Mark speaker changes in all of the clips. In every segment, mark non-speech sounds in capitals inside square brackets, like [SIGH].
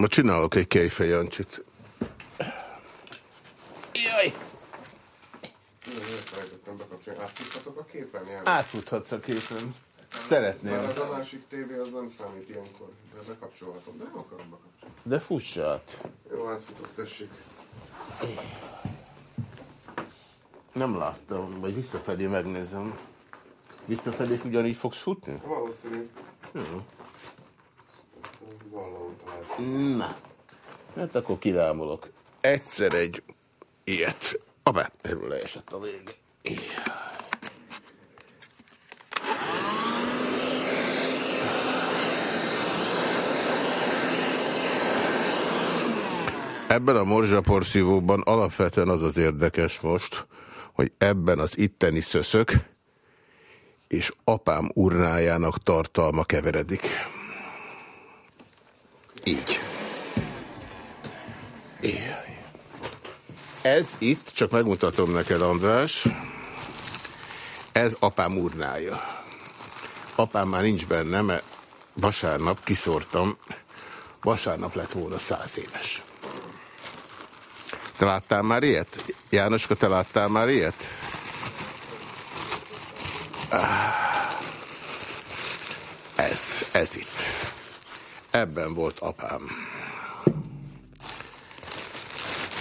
Speaker 1: Ma csinálok egy kejfejancsit.
Speaker 2: Jaj!
Speaker 1: Átfuthatsz a képen. Szeretném.
Speaker 3: Már az a másik tévé az nem számít ilyenkor, de bekapcsolhatom, de nem akarom bekapcsolni.
Speaker 1: De fuss át.
Speaker 3: Jó, átfutok, tessék.
Speaker 1: Nem láttam, vagy visszafelé megnézem. Visszafelé is ugyanígy fogsz futni?
Speaker 3: Valószínű.
Speaker 1: Jó. Na. Hát akkor kirámolok. Egyszer egy ilyet. Abá, erről leesett a vége. Ebben a morzsaporszívóban alapvetően az az érdekes most, hogy ebben az itteni szöszök és apám urnájának tartalma keveredik. Így. Éjjj. Ez itt, csak megmutatom neked, András, ez apám urnája. Apám már nincs benne, mert vasárnap kiszórtam, vasárnap lett volna száz éves. Te láttál már ilyet? Jánoska, te láttál már ilyet? Ah. Ez, ez itt. Ebben volt apám.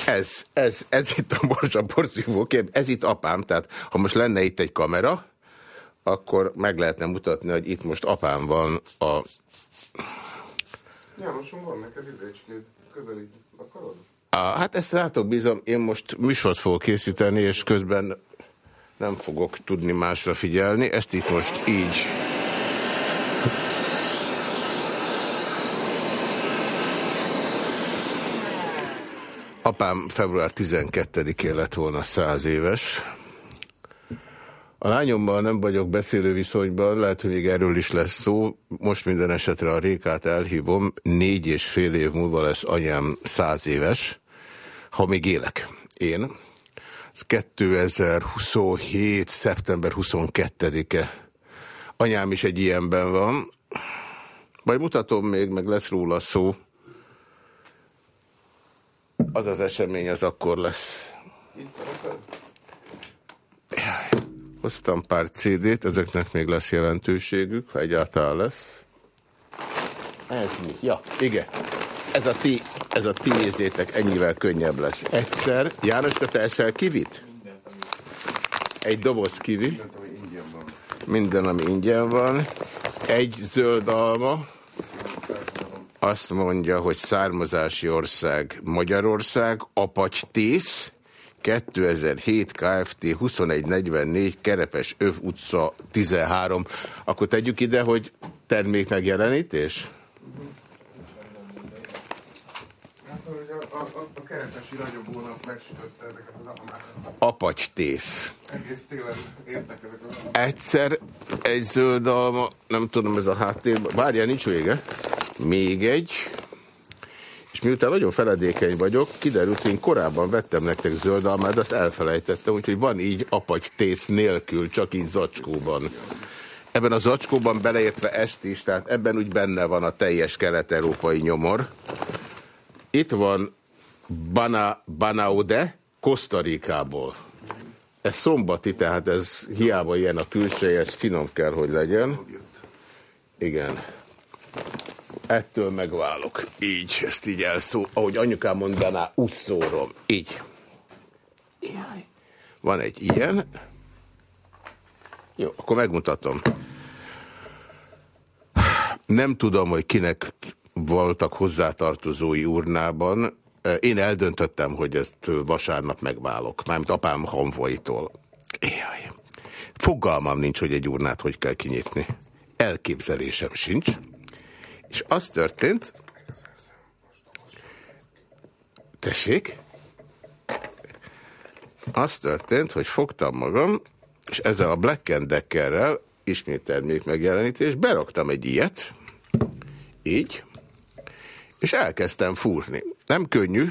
Speaker 1: Ez, ez, ez itt a morzsa porszívó kép, ez itt apám, tehát ha most lenne itt egy kamera, akkor meg lehetne mutatni, hogy itt most apám van a...
Speaker 3: Jánosom, van neked izécskéd, közelít. Akarod?
Speaker 1: a hát ezt rátok bízom, én most műsort fogok készíteni, és közben nem fogok tudni másra figyelni, ezt itt most így... Apám február 12-én lett volna száz éves. A lányommal nem vagyok beszélő viszonyban, lehet, hogy még erről is lesz szó. Most minden esetre a Rékát elhívom. Négy és fél év múlva lesz anyám száz éves, ha még élek. Én. Ez 2027. szeptember 22-e. Anyám is egy ilyenben van. Majd mutatom még, meg lesz róla szó. Az az esemény, az akkor lesz.
Speaker 3: Szereted?
Speaker 1: Jaj. Hoztam pár CD-t, ezeknek még lesz jelentőségük, ha egyáltalán lesz. Ez mi? Ja, igen. Ez a ti, ez a ti ézétek ennyivel könnyebb lesz. Egyszer, Jánoska, te eszel kivit? Egy doboz kivi. Minden, ami ingyen van. Egy zöld alma. Azt mondja, hogy származási ország Magyarország, apatytész, 2007 Kft. 2144 Kerepes Öv utca 13. Akkor tegyük ide, hogy termék megjelenítés?
Speaker 3: Hát, a, a, a, ragyogón azt megsütötte ezeket az almákat.
Speaker 1: Apatytész.
Speaker 3: Egész télen értek ezek az.
Speaker 1: Egyszer egy zöld alma, nem tudom, ez a háttérben. Várjál, nincs vége. Még egy. És miután nagyon feledékeny vagyok, kiderült, én korábban vettem nektek zöld almát, azt elfelejtettem, úgyhogy van így apatytész nélkül, csak így zacskóban. Ebben a zacskóban beleértve ezt is, tehát ebben úgy benne van a teljes kelet-európai nyomor. Itt van Bana, Banaude, Kosztarikából. Ez szombati, tehát ez hiába ilyen a külseje, ez finom kell, hogy legyen. Igen. Ettől megválok. Így, ezt így elszó, ahogy anyukám mondaná, úgy szórom. Így. Jaj. Van egy ilyen. Jó, akkor megmutatom. Nem tudom, hogy kinek voltak hozzátartozói urnában. Én eldöntöttem, hogy ezt vasárnap megválok. Mármint apám honvoitól. Jaj. Fogalmam nincs, hogy egy urnát hogy kell kinyitni. Elképzelésem sincs. És az történt... Tessék? Az történt, hogy fogtam magam, és ezzel a Black Deckerrel ismét termék megjelenítés, beraktam egy ilyet, így, és elkezdtem fúrni. Nem könnyű,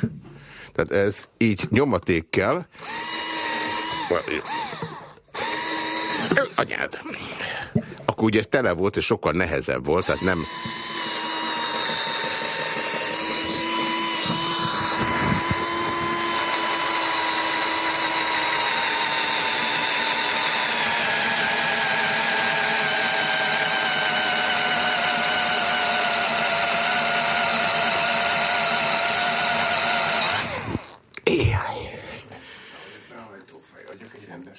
Speaker 1: tehát ez így nyomaték kell. Anyád. Akkor ugye tele volt, és sokkal nehezebb volt, tehát nem...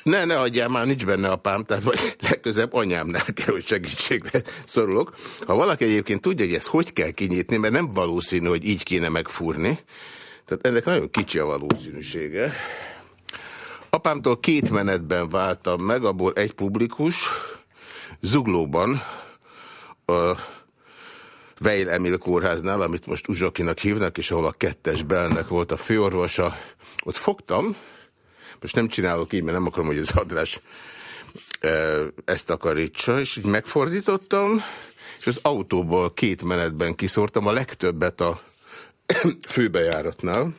Speaker 1: Ne, ne adjál már, nincs benne apám, tehát vagy [LAUGHS] legközebb anyámnál kell, hogy segítségre szorulok. Ha valaki egyébként tudja, hogy ezt hogy kell kinyitni, mert nem valószínű, hogy így kéne megfúrni, tehát ennek nagyon kicsi a valószínűsége. Apámtól két menetben váltam meg, abból egy publikus, Zuglóban, a Veil Emil kórháznál, amit most Uzsakinak hívnak, és ahol a kettes belnek volt a főorvosa. Ott fogtam, most nem csinálok így, mert nem akarom, hogy az adrás ezt takarítsa, és így megfordítottam, és az autóból két menetben kiszórtam a legtöbbet a [COUGHS] főbejáratnál,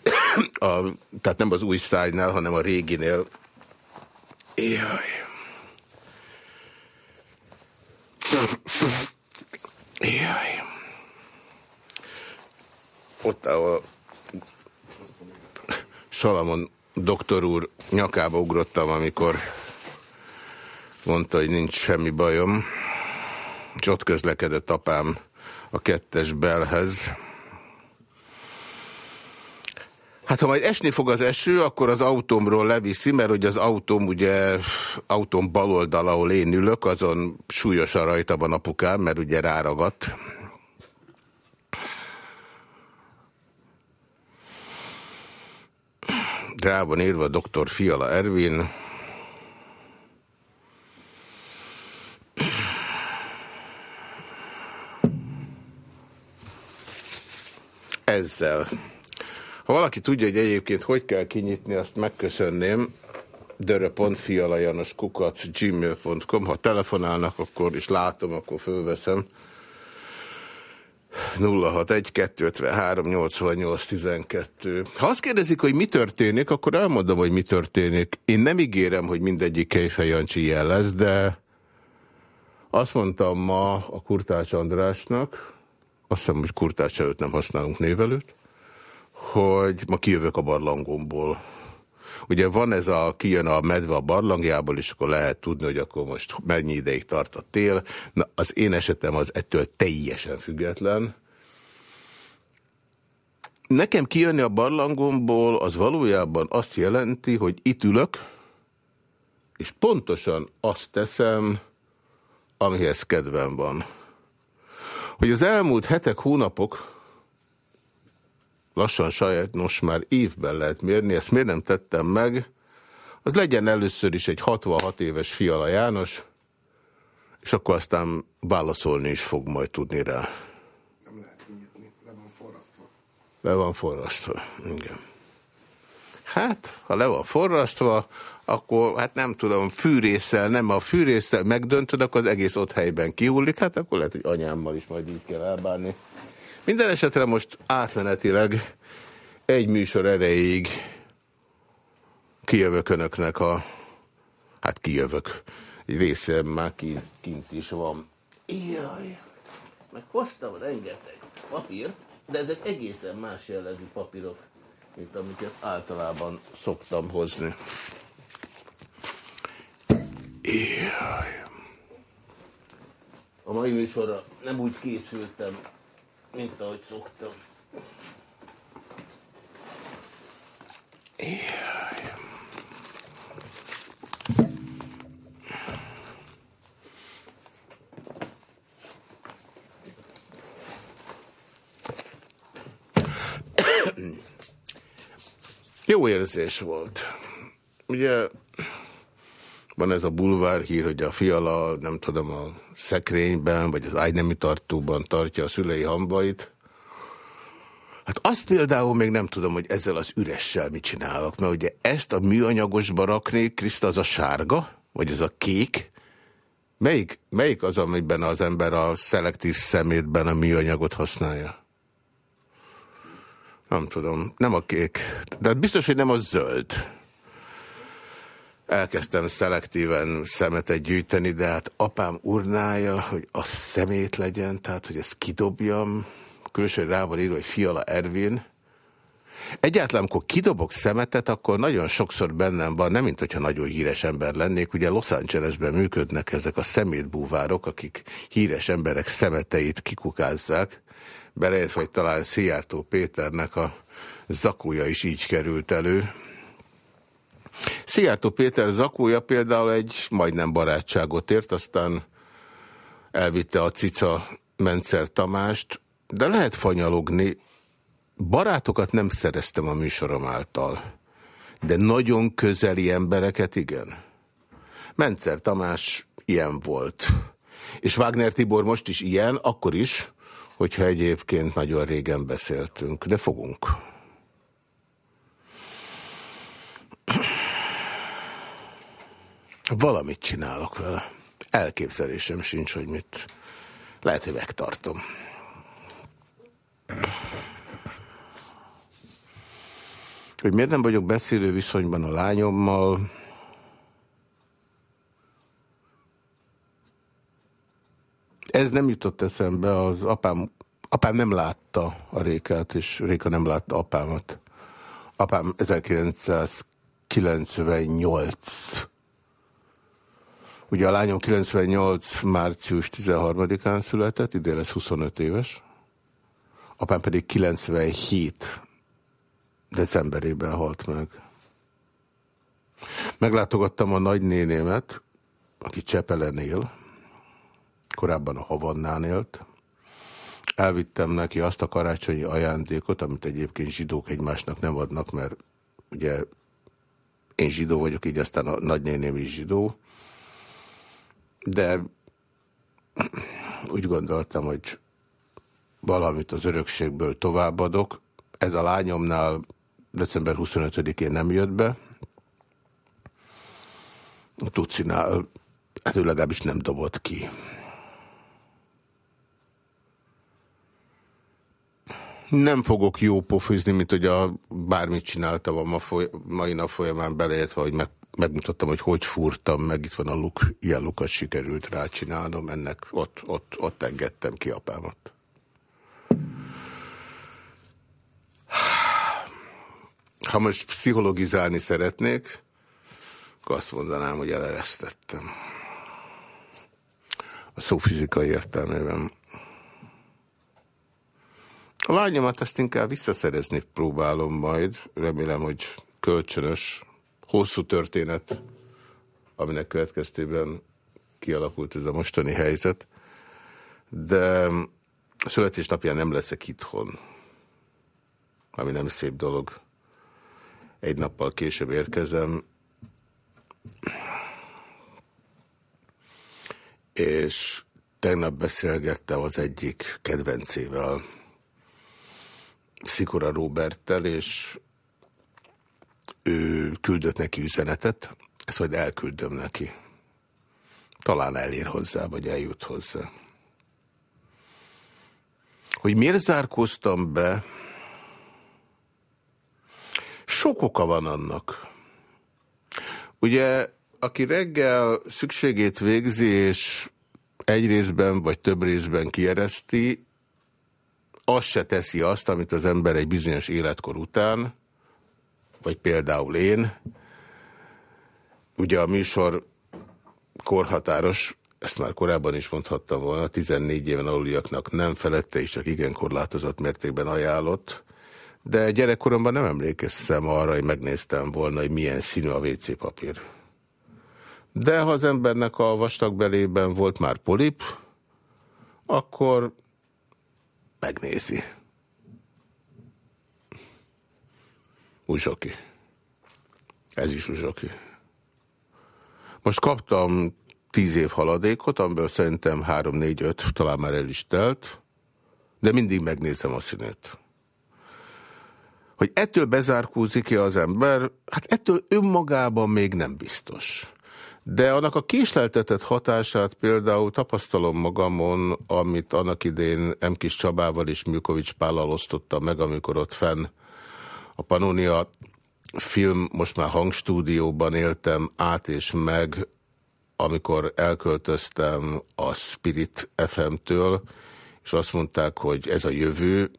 Speaker 1: [COUGHS] a, tehát nem az új szájnál, hanem a réginél. Jaj. Jaj. Ott, ahol Salamon doktor úr nyakába ugrottam, amikor mondta, hogy nincs semmi bajom, és ott közlekedett apám a kettes belhez. Hát ha majd esni fog az eső, akkor az autómról leviszi, mert hogy az autóm ugye, autóm baloldal, ahol én ülök, azon súlyosan rajta van apukám, mert ugye ráragadt. Rá van írva dr. Fiala Ervin. Ezzel. Ha valaki tudja, hogy egyébként hogy kell kinyitni, azt megköszönném. dörö.fialajanoskukac gmail.com Ha telefonálnak, akkor is látom, akkor fölveszem. 061-253-88-12. Ha azt kérdezik, hogy mi történik, akkor elmondom, hogy mi történik. Én nem ígérem, hogy mindegyik Kejfej Jancsi ilyen lesz, de azt mondtam ma a Kurtács Andrásnak, azt hiszem, hogy Kurtács előtt nem használunk névelőt, hogy ma kijövök a barlangomból. Ugye van ez a, kijön a medve a barlangjából, és akkor lehet tudni, hogy akkor most mennyi ideig tart a tél. Na, az én esetem az ettől teljesen független. Nekem kijönni a barlangomból az valójában azt jelenti, hogy itt ülök, és pontosan azt teszem, amihez kedvem van. Hogy az elmúlt hetek, hónapok lassan sajnos már évben lehet mérni, ezt miért nem tettem meg, az legyen először is egy 66 éves Fiala János, és akkor aztán válaszolni is fog majd tudni rá.
Speaker 3: Nem lehet kinyitni, le van forrasztva.
Speaker 1: Le van forrasztva, igen. Hát, ha le van forrasztva, akkor hát nem tudom, fűrészsel, nem a fűrészsel megdöntöd, akkor az egész ott helyben kihullik, hát akkor lehet, hogy anyámmal is majd így kell elbánni. Minden esetre most átmenetileg egy műsor erejéig kijövök önöknek a... Hát kijövök. Egy része már kint, kint is van. Jaj, meg hoztam rengeteg papírt, de ezek egészen más jellegű papírok, mint amiket általában szoktam hozni. Jaj. A mai műsorra nem úgy készültem, mint ahogy szoktam. Jaj. Jó érzés volt. Ugye van ez a bulvár hír, hogy a fiala, nem tudom, a szekrényben, vagy az ágynemű tartóban tartja a szülei hambait. Hát azt például még nem tudom, hogy ezzel az üressel mit csinálok, mert ugye ezt a műanyagosba rakni, Kriszta, az a sárga, vagy ez a kék, melyik, melyik az, amiben az ember a szelektív szemétben a műanyagot használja? Nem tudom, nem a kék. De biztos, hogy nem a zöld. Elkezdtem szelektíven szemetet gyűjteni, de hát apám urnája, hogy a szemét legyen, tehát hogy ezt kidobjam, különösen rá van írva, hogy Fiala Ervin. Egyáltalán, amikor kidobok szemetet, akkor nagyon sokszor bennem van, nem mint hogyha nagyon híres ember lennék, ugye Los Angelesben működnek ezek a szemétbúvárok, akik híres emberek szemeteit kikukázzák, beleértve, hogy talán Szijjártó Péternek a zakója is így került elő. Szijjártó Péter zakója például egy majdnem barátságot ért, aztán elvitte a cica Mencer Tamást, de lehet fanyalogni. Barátokat nem szereztem a műsorom által, de nagyon közeli embereket igen. Mencer Tamás ilyen volt. És Wagner Tibor most is ilyen, akkor is, hogyha egyébként nagyon régen beszéltünk, de fogunk. Valamit csinálok vele. Elképzelésem sincs, hogy mit. Lehet, hogy megtartom. Hogy miért nem vagyok beszélő viszonyban a lányommal, ez nem jutott eszembe, az apám, apám nem látta a Rékát, és Réka nem látta apámat. Apám 1998 Ugye a lányom 98. március 13-án született, ide lesz 25 éves. Apám pedig 97 decemberében halt meg. Meglátogattam a nagynénémet, aki Csepelen él, korábban a Havannán élt. Elvittem neki azt a karácsonyi ajándékot, amit egyébként zsidók egymásnak nem adnak, mert ugye én zsidó vagyok, így aztán a nagynéném is zsidó de úgy gondoltam, hogy valamit az örökségből továbbadok. Ez a lányomnál december 25-én nem jött be. Tucinál, hát ő legalábbis nem dobott ki. Nem fogok jó pofizni, mint hogy a, bármit csináltam a ma mai nap folyamán beleértve, hogy meg megmutattam, hogy hogy fúrtam meg, itt van a luk, ilyen lukat sikerült rácsinálnom, ennek ott, ott, ott engedtem ki apámat. Ha most pszichologizálni szeretnék, akkor azt mondanám, hogy eleresztettem. A szó fizikai értelmében. A lányomat azt inkább visszaszerezni próbálom majd. Remélem, hogy kölcsönös, hosszú történet, aminek következtében kialakult ez a mostani helyzet, de születésnapján nem leszek itthon, ami nem szép dolog. Egy nappal később érkezem, és tegnap beszélgettem az egyik kedvencével, Szikora Roberttel, és ő küldött neki üzenetet, ezt majd elküldöm neki. Talán elér hozzá, vagy eljut hozzá. Hogy miért zárkóztam be? Sok oka van annak. Ugye, aki reggel szükségét végzi, és egy részben vagy több részben kiereszti, az se teszi azt, amit az ember egy bizonyos életkor után, vagy például én, ugye a műsor korhatáros, ezt már korábban is mondhattam volna, 14 éven aluliaknak nem felette és csak igen korlátozott mértékben ajánlott, de gyerekkoromban nem emlékeztem arra, hogy megnéztem volna, hogy milyen színű a WC papír. De ha az embernek a vastag belében volt már polip, akkor megnézi. Uzsoki. Ez is uzsoki. Most kaptam tíz év haladékot, amiből szerintem három, négy, öt, talán már el is telt, de mindig megnézem a színét. Hogy ettől bezárkózik ki az ember, hát ettől önmagában még nem biztos. De annak a késleltetett hatását például tapasztalom magamon, amit annak idén M. Kis Csabával és Műkovics Pállal osztottam meg, amikor ott fenn a Pannonia film most már hangstúdióban éltem át és meg, amikor elköltöztem a Spirit FM-től, és azt mondták, hogy ez a jövő.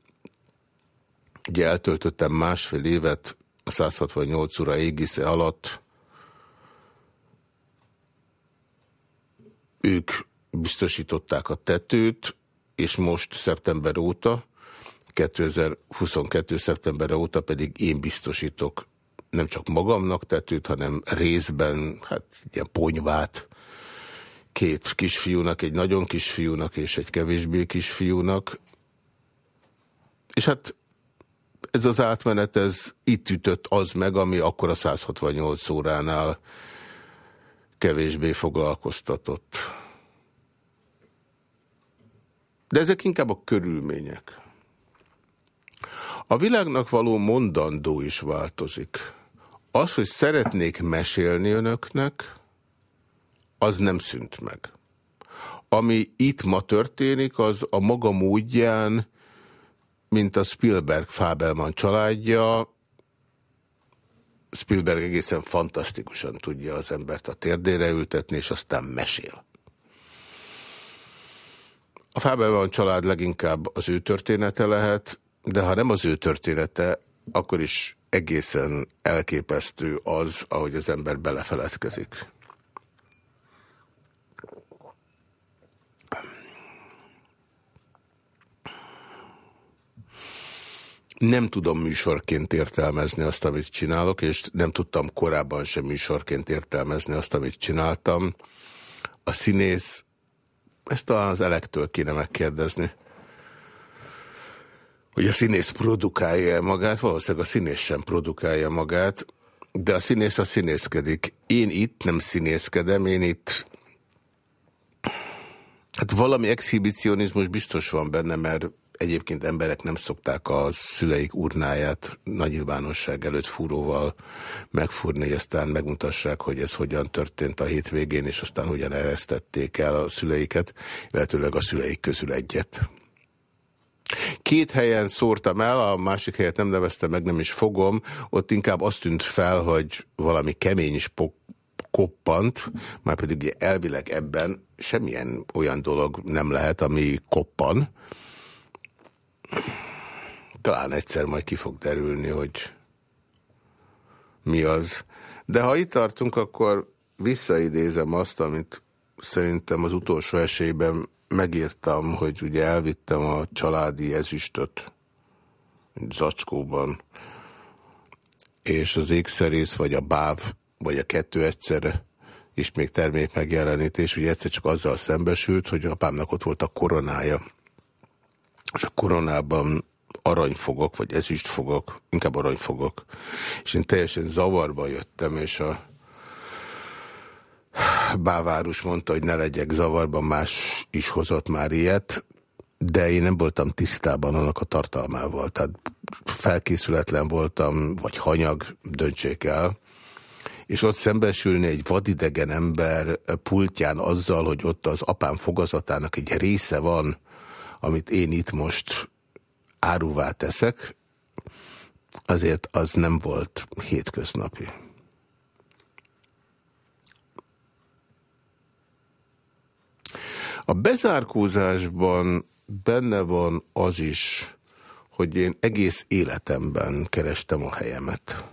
Speaker 1: Ugye eltöltöttem másfél évet a 168 ura égisze alatt. Ők biztosították a tetőt, és most szeptember óta 2022. szeptember óta pedig én biztosítok nem csak magamnak tetőt, hanem részben, hát ilyen ponyvát, két kisfiúnak, egy nagyon kisfiúnak és egy kevésbé kisfiúnak. És hát ez az átmenet, ez itt ütött az meg, ami akkor a 168 óránál kevésbé foglalkoztatott. De ezek inkább a körülmények. A világnak való mondandó is változik. Az, hogy szeretnék mesélni önöknek, az nem szűnt meg. Ami itt ma történik, az a maga módján, mint a Spielberg-Fabelman családja, Spielberg egészen fantasztikusan tudja az embert a térdére ültetni, és aztán mesél. A Fábelman család leginkább az ő története lehet, de ha nem az ő története, akkor is egészen elképesztő az, ahogy az ember belefeledkezik. nem tudom műsorként értelmezni azt, amit csinálok, és nem tudtam korábban sem műsorként értelmezni azt, amit csináltam. A színész, ezt az elektől kéne megkérdezni, hogy a színész produkálja magát, valószínűleg a színész sem produkálja magát, de a színész a színészkedik. Én itt nem színészkedem, én itt Hát valami exhibicionizmus biztos van benne, mert egyébként emberek nem szokták a szüleik urnáját nagy nyilvánosság előtt fúróval megfúrni, hogy aztán megmutassák, hogy ez hogyan történt a hétvégén, és aztán hogyan eresztették el a szüleiket, illetőleg a szüleik közül egyet. Két helyen szórtam el, a másik helyet nem neveztem meg, nem is fogom. Ott inkább azt tűnt fel, hogy valami kemény is koppant, már pedig elvileg ebben semmilyen olyan dolog nem lehet, ami koppan. Talán egyszer majd ki fog derülni, hogy mi az. De ha itt tartunk, akkor visszaidézem azt, amit szerintem az utolsó esélyben megírtam, hogy ugye elvittem a családi ezüstöt zacskóban, és az ékszerész, vagy a báv, vagy a kettő egyszerre is még termék megjelenítés, ugye egyszer csak azzal szembesült, hogy apámnak ott volt a koronája, és a koronában aranyfogok, vagy ezüstfogok, inkább aranyfogok, és én teljesen zavarba jöttem, és a bávárus mondta, hogy ne legyek zavarban, más is hozott már ilyet, de én nem voltam tisztában annak a tartalmával, tehát felkészületlen voltam, vagy hanyag, döntsék el, és ott szembesülni egy vadidegen ember pultján azzal, hogy ott az apám fogazatának egy része van, amit én itt most áruvá teszek, azért az nem volt hétköznapi. A bezárkózásban benne van az is, hogy én egész életemben kerestem a helyemet.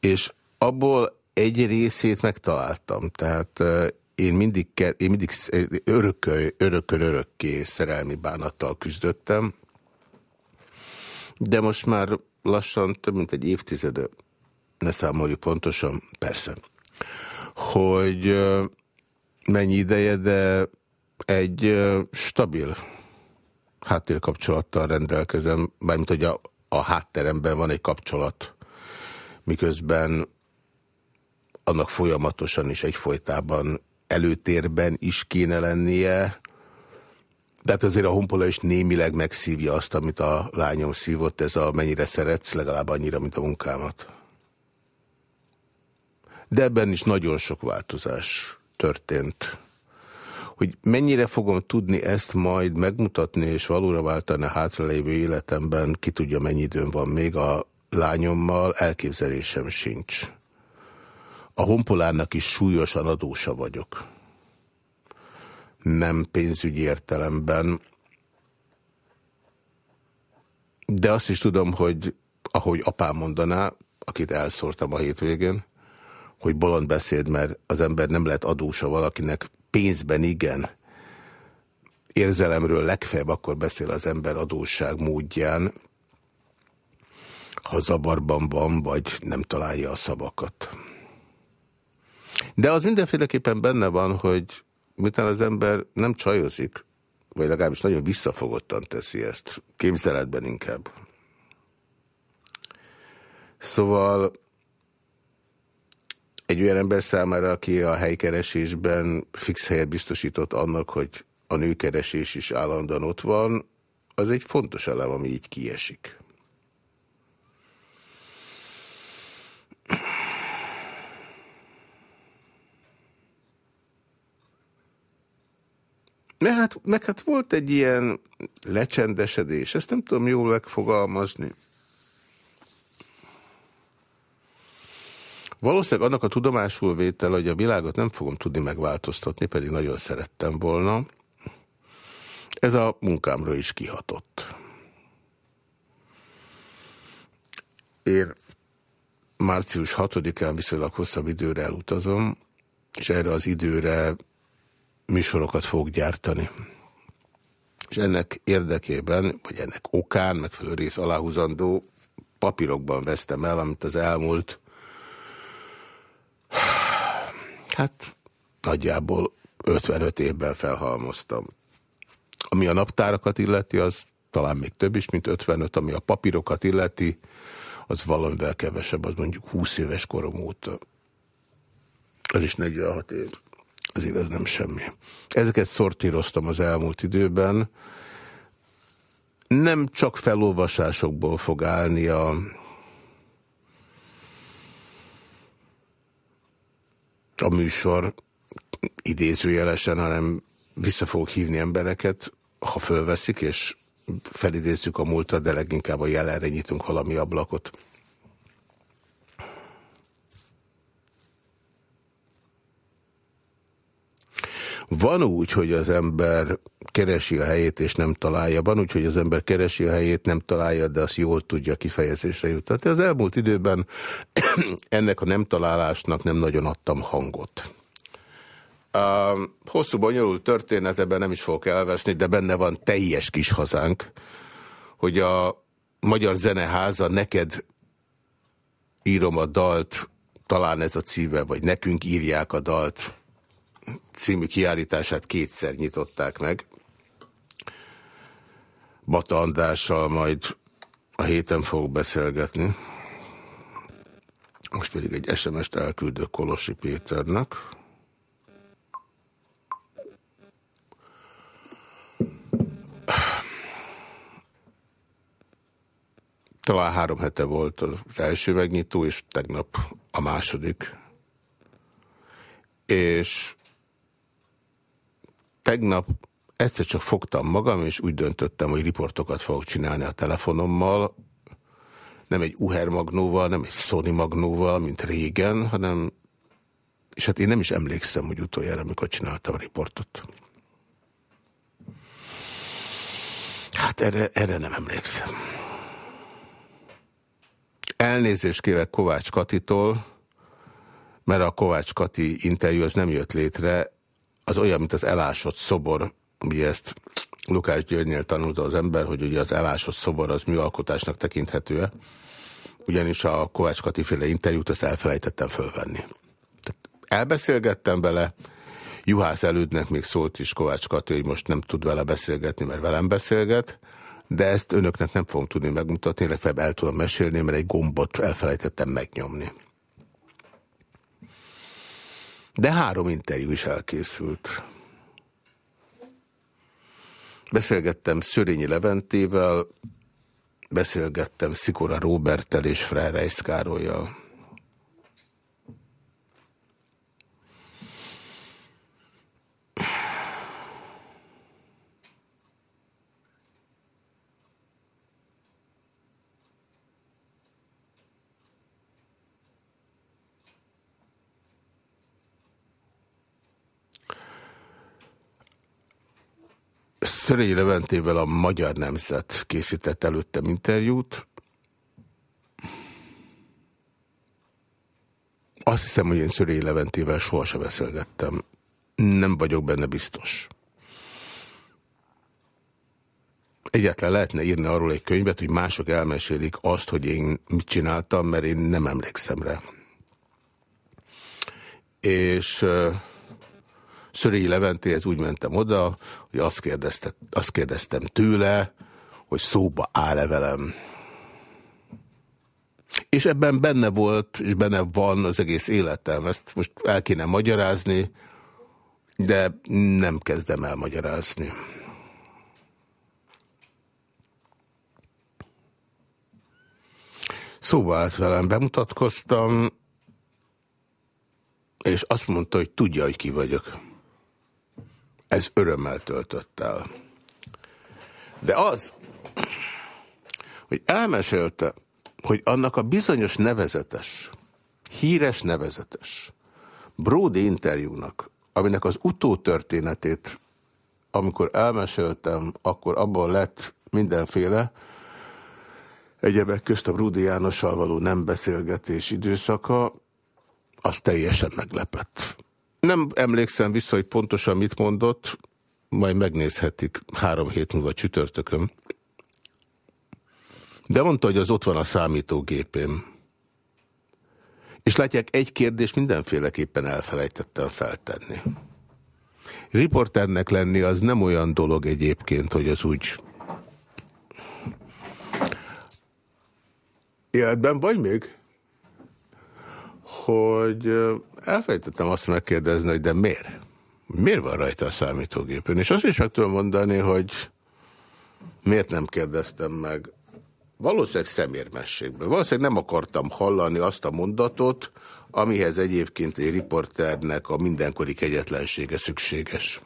Speaker 1: És abból egy részét megtaláltam. Tehát én mindig, én mindig örökön, örökön örökké szerelmi bánattal küzdöttem, de most már lassan több mint egy évtizede, ne számoljuk pontosan, persze, hogy mennyi ideje, de egy stabil háttérkapcsolattal rendelkezem, mármint hogy a, a hátteremben van egy kapcsolat, miközben annak folyamatosan is egyfolytában előtérben is kéne lennie, de hát azért a honpola is némileg megszívja azt, amit a lányom szívott, ez a mennyire szeretsz, legalább annyira, mint a munkámat. De ebben is nagyon sok változás történt. Hogy mennyire fogom tudni ezt majd megmutatni és valóra váltani a hátralévő életemben, ki tudja mennyi időm van még a lányommal, elképzelésem sincs. A honpolának is súlyosan adósa vagyok. Nem pénzügyi értelemben, de azt is tudom, hogy ahogy apám mondaná, akit elszórtam a hétvégén, hogy bolond beszéd, mert az ember nem lehet adósa valakinek, pénzben igen. Érzelemről legfeljebb akkor beszél az ember adósság módján, ha zavarban van, vagy nem találja a szavakat. De az mindenféleképpen benne van, hogy miután az ember nem csajozik, vagy legalábbis nagyon visszafogottan teszi ezt, képzeletben inkább. Szóval egy olyan ember számára, aki a helykeresésben fix helyet biztosított annak, hogy a nőkeresés is állandóan ott van, az egy fontos elem, ami így kiesik. Meg hát, meg hát volt egy ilyen lecsendesedés, ezt nem tudom jól megfogalmazni. Valószínűleg annak a tudomásul vétel, hogy a világot nem fogom tudni megváltoztatni, pedig nagyon szerettem volna. Ez a munkámra is kihatott. Én március 6-án viszonylag hosszabb időre elutazom, és erre az időre műsorokat fog gyártani. És ennek érdekében, vagy ennek okán, megfelelő rész aláhúzandó papírokban vesztem el, amit az elmúlt hát nagyjából 55 évben felhalmoztam. Ami a naptárakat illeti, az talán még több is, mint 55, ami a papírokat illeti, az valamivel kevesebb, az mondjuk 20 éves korom óta. Az is 46 év. Azért ez nem semmi. Ezeket szortíroztam az elmúlt időben. Nem csak felolvasásokból fog állni a a műsor idézőjelesen, hanem vissza fogok hívni embereket, ha fölveszik, és felidézzük a múltat, de leginkább a jelenre nyitunk valami ablakot. Van úgy, hogy az ember keresi a helyét és nem találja. Van úgy, hogy az ember keresi a helyét, nem találja, de azt jól tudja kifejezésre jutatni. Az elmúlt időben [CLEARS THROAT] ennek a nem találásnak nem nagyon adtam hangot. A hosszú, bonyolult történet, ebben nem is fogok elveszni, de benne van teljes kis hazánk, hogy a Magyar Zeneháza neked írom a dalt, talán ez a címe, vagy nekünk írják a dalt, című kiállítását kétszer nyitották meg. Bata Andrással majd a héten fogok beszélgetni. Most pedig egy SMS-t elküldök Kolosi Péternek. Talán három hete volt az első megnyitó, és tegnap a második. És tegnap egyszer csak fogtam magam, és úgy döntöttem, hogy riportokat fogok csinálni a telefonommal, nem egy Uher Magnóval, nem egy Sony Magnóval, mint régen, hanem, és hát én nem is emlékszem, hogy utoljára, amikor csináltam a riportot. Hát erre, erre nem emlékszem. Elnézést kérek Kovács Katitól, mert a Kovács Kati interjú az nem jött létre, az olyan, mint az elásott szobor, ugye ezt Lukás Györgynél tanulta az ember, hogy ugye az elásott szobor az műalkotásnak tekinthető-e, ugyanis a Kovács Kati féle interjút azt elfelejtettem fölvenni. Tehát elbeszélgettem vele, Juhász elődnek még szólt is Kovács Kati, hogy most nem tud vele beszélgetni, mert velem beszélget, de ezt önöknek nem fogom tudni megmutatni, legfeljebb el tudom mesélni, mert egy gombot elfelejtettem megnyomni. De három interjú is elkészült. Beszélgettem Szörényi Leventével, beszélgettem Szikora Roberttel és Freyreis Károlyjal. Szörényi Leventével a Magyar Nemzet készített előttem interjút. Azt hiszem, hogy én Szörényi Leventével sohasem beszélgettem. Nem vagyok benne biztos. Egyetlen lehetne írni arról egy könyvet, hogy mások elmesélik azt, hogy én mit csináltam, mert én nem emlékszem rá. És uh, Szörélyi Leventéhez úgy mentem oda, hogy azt, kérdezte, azt kérdeztem tőle, hogy szóba áll-e velem. És ebben benne volt, és benne van az egész életem. Ezt most el kéne magyarázni, de nem kezdem el magyarázni. Szóba állt velem, bemutatkoztam, és azt mondta, hogy tudja, hogy ki vagyok. Ez örömmel töltött el. De az, hogy elmesélte, hogy annak a bizonyos nevezetes, híres nevezetes Brody interjúnak, aminek az utótörténetét, amikor elmeséltem, akkor abból lett mindenféle, egyebek közt a Brudi Jánossal való nem beszélgetés időszaka, az teljesen meglepett. Nem emlékszem vissza, hogy pontosan mit mondott, majd megnézhetik három hét múlva csütörtökön. De mondta, hogy az ott van a számítógépém. És látják, egy kérdést mindenféleképpen elfelejtettem feltenni. Riporternek lenni az nem olyan dolog egyébként, hogy az úgy... Életben vagy még? Hogy elfelejtettem azt megkérdezni, hogy de miért? Miért van rajta a számítógépen? És azt is meg tudom mondani, hogy miért nem kérdeztem meg Valószínűleg szemérmességből. Valószínűleg nem akartam hallani azt a mondatot, amihez egyébként egy riporternek a mindenkori kegyetlensége szükséges.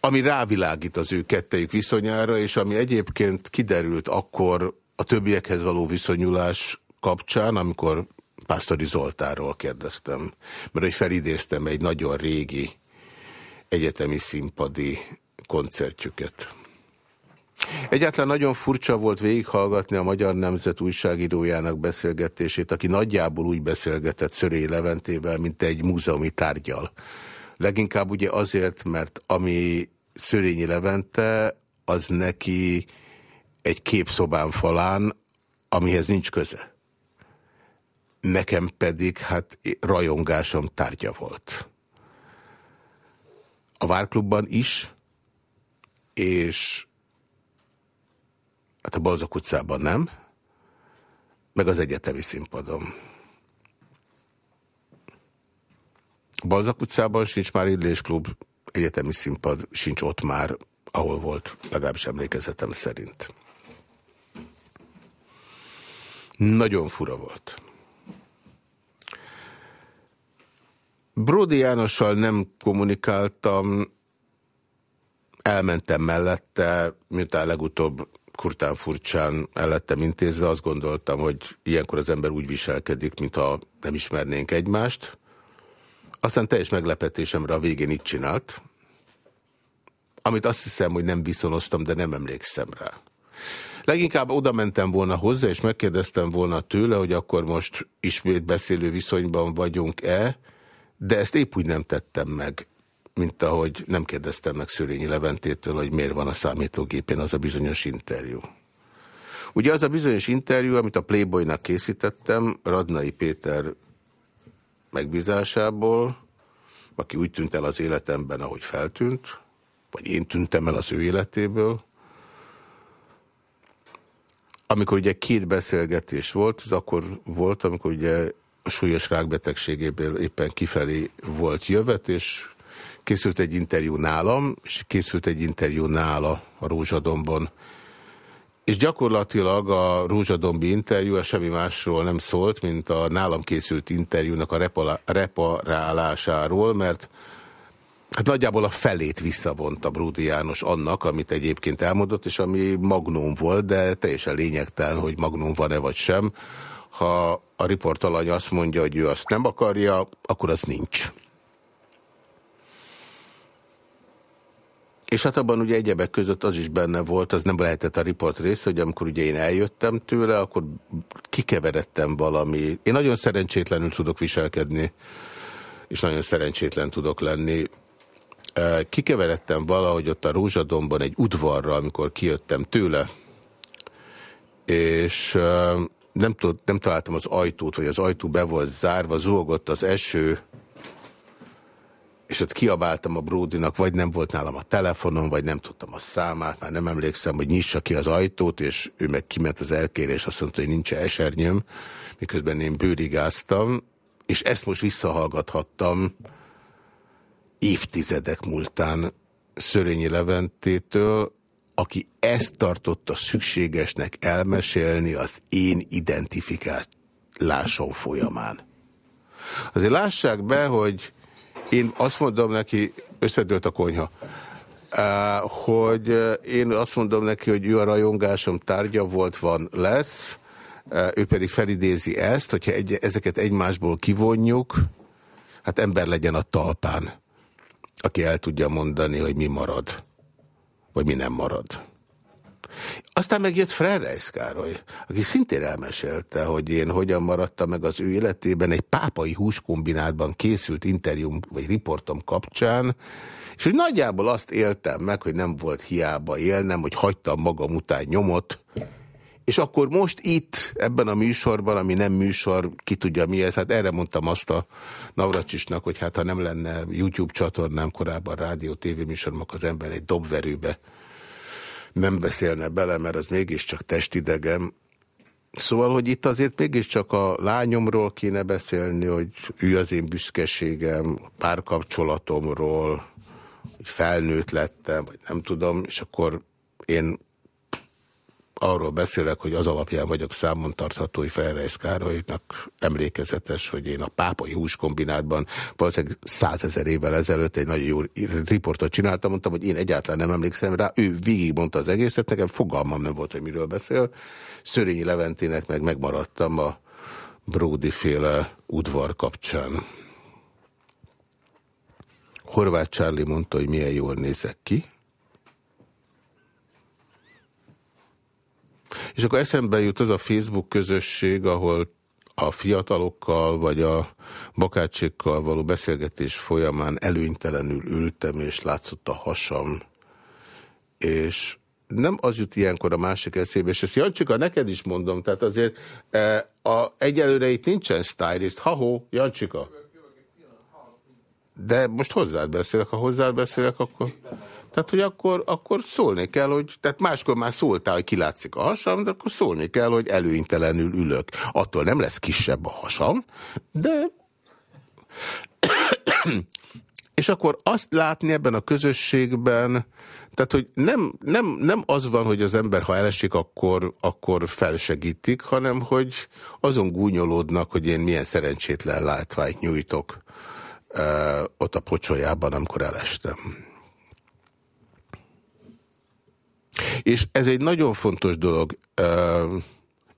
Speaker 1: Ami rávilágít az ő kettejük viszonyára, és ami egyébként kiderült akkor a többiekhez való viszonyulás kapcsán, amikor Pásztori Zoltáról kérdeztem, mert hogy felidéztem egy nagyon régi egyetemi színpadi koncertjüket. Egyáltalán nagyon furcsa volt végighallgatni a Magyar Nemzet újságírójának beszélgetését, aki nagyjából úgy beszélgetett Szöré Leventével, mint egy múzeumi tárgyal. Leginkább ugye azért, mert ami Szörényi Levente, az neki egy képszobán falán, amihez nincs köze. Nekem pedig hát rajongásom tárgya volt. A Várklubban is, és Hát a Balzok utcában nem, meg az egyetemi színpadon. A Balzak utcában sincs már illésklub, egyetemi színpad sincs ott már, ahol volt, legalábbis emlékezetem szerint. Nagyon fura volt. Brody Jánossal nem kommunikáltam, elmentem mellette, miután legutóbb kurtán furcsán ellettem intézve, azt gondoltam, hogy ilyenkor az ember úgy viselkedik, mintha nem ismernénk egymást. Aztán teljes meglepetésemre a végén itt csinált, amit azt hiszem, hogy nem viszonoztam, de nem emlékszem rá. Leginkább oda mentem volna hozzá, és megkérdeztem volna tőle, hogy akkor most ismét beszélő viszonyban vagyunk-e, de ezt épp úgy nem tettem meg mint ahogy nem kérdeztem meg Szörényi Leventétől, hogy miért van a számítógépén az a bizonyos interjú. Ugye az a bizonyos interjú, amit a Playboynak készítettem, Radnai Péter megbízásából, aki úgy tűnt el az életemben, ahogy feltűnt, vagy én tűntem el az ő életéből. Amikor ugye két beszélgetés volt, ez akkor volt, amikor ugye súlyos rákbetegségéből éppen kifelé volt jövet, és Készült egy interjú nálam, és készült egy interjú nála a Rózsadombon. És gyakorlatilag a Rózsadombi interjú a semmi másról nem szólt, mint a nálam készült interjúnak a reparálásáról, mert hát nagyjából a felét visszavonta Brúdi János annak, amit egyébként elmondott, és ami magnum volt, de teljesen lényegtelen, hogy magnum van-e vagy sem. Ha a riportalany azt mondja, hogy ő azt nem akarja, akkor az nincs. És hát abban ugye egyebek között az is benne volt, az nem lehetett a riport része, hogy amikor ugye én eljöttem tőle, akkor kikeveredtem valami. Én nagyon szerencsétlenül tudok viselkedni, és nagyon szerencsétlen tudok lenni. kikeveredtem valahogy ott a Rózsadomban egy udvarra, amikor kijöttem tőle, és nem, tud, nem találtam az ajtót, vagy az ajtó be volt zárva, zúgott az eső, és ott kiabáltam a Bródinak, vagy nem volt nálam a telefonon, vagy nem tudtam a számát, már nem emlékszem, hogy nyissa ki az ajtót, és ő meg kiment az elkére, és azt mondta, hogy nincs esernyőm, miközben én bőrigáztam, és ezt most visszahallgathattam évtizedek múltán Szörényi Leventétől, aki ezt tartotta szükségesnek elmesélni az én identifikálásom folyamán. Azért lássák be, hogy én azt mondom neki, összedőlt a konyha, hogy én azt mondom neki, hogy ő a rajongásom tárgya volt, van, lesz, ő pedig felidézi ezt, hogyha egy, ezeket egymásból kivonjuk, hát ember legyen a talpán, aki el tudja mondani, hogy mi marad, vagy mi nem marad. Aztán megjött Frerreis Károly, aki szintén elmesélte, hogy én hogyan maradtam meg az ő életében egy pápai húskombinátban készült interjúm vagy riportom kapcsán, és hogy nagyjából azt éltem meg, hogy nem volt hiába élnem, hogy hagytam magam után nyomot, és akkor most itt, ebben a műsorban, ami nem műsor, ki tudja mi ez, hát erre mondtam azt a Navracsisnak, hogy hát ha nem lenne YouTube csatornám korábban rádió, tévéműsorom, az ember egy dobverőbe nem beszélne bele, mert az mégiscsak testidegem. Szóval, hogy itt azért mégiscsak a lányomról kéne beszélni, hogy ő az én büszkeségem, párkapcsolatomról, hogy felnőtt lettem, vagy nem tudom, és akkor én arról beszélek, hogy az alapján vagyok számon tartható, hogy Ferreis Károlynak. Emlékezetes, hogy én a pápai húskombinátban valószínűleg százezer évvel ezelőtt egy nagyon jó riportot csináltam, mondtam, hogy én egyáltalán nem emlékszem rá, ő végigmondta az egészet, nekem fogalmam nem volt, hogy miről beszél. Szörényi Leventének meg megmaradtam a Brody féle udvar kapcsán. Horváth Charlie mondta, hogy milyen jól nézek ki, És akkor eszembe jut az a Facebook közösség, ahol a fiatalokkal vagy a bakácsékkal való beszélgetés folyamán előnytelenül ültem, és látszott a hasam. És nem az jut ilyenkor a másik eszébe, és ezt Jancsika, neked is mondom, tehát azért e, a, egyelőre itt nincsen stylist. Ha-ho, Jancsika. De most hozzád beszélek, ha hozzád beszélek, akkor... Tehát, hogy akkor, akkor szólni kell, hogy, tehát máskor már szóltál, hogy kilátszik a hasam, de akkor szólni kell, hogy előintelenül ülök. Attól nem lesz kisebb a hasam, de... [COUGHS] És akkor azt látni ebben a közösségben, tehát, hogy nem, nem, nem az van, hogy az ember, ha elesik, akkor, akkor felsegítik, hanem hogy azon gúnyolódnak, hogy én milyen szerencsétlen látványt nyújtok uh, ott a pocsolyában, amikor elestem. És ez egy nagyon fontos dolog.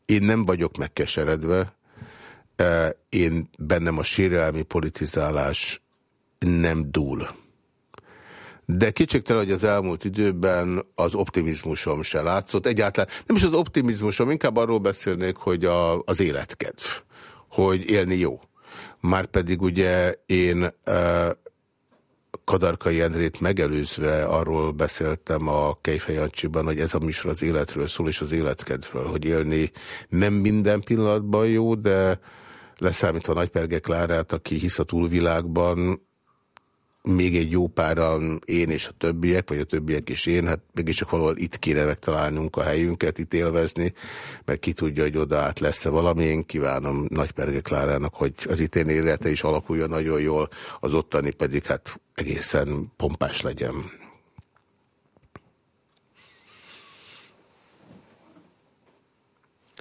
Speaker 1: Én nem vagyok megkeseredve, én bennem a sérelmi politizálás nem dúl. De kétségtelen, hogy az elmúlt időben az optimizmusom se látszott. Egyáltalán nem is az optimizmusom, inkább arról beszélnék, hogy a, az életkedv, hogy élni jó. Márpedig ugye én Kadarkai Endrét megelőzve arról beszéltem a Kejfejancsiban, hogy ez a műsor az életről szól, és az életkedvről, hogy élni nem minden pillanatban jó, de leszámítva Nagyperge Klárát, aki hisz a túlvilágban, még egy jó páran én és a többiek, vagy a többiek és én, hát mégiscsak valahol itt kéne megtalálnunk a helyünket, itt élvezni, mert ki tudja, hogy oda át lesz-e valami. Én kívánom Nagyperge Klárának, hogy az itt én élete is alakuljon nagyon jól, az ottani pedig hát egészen pompás legyen.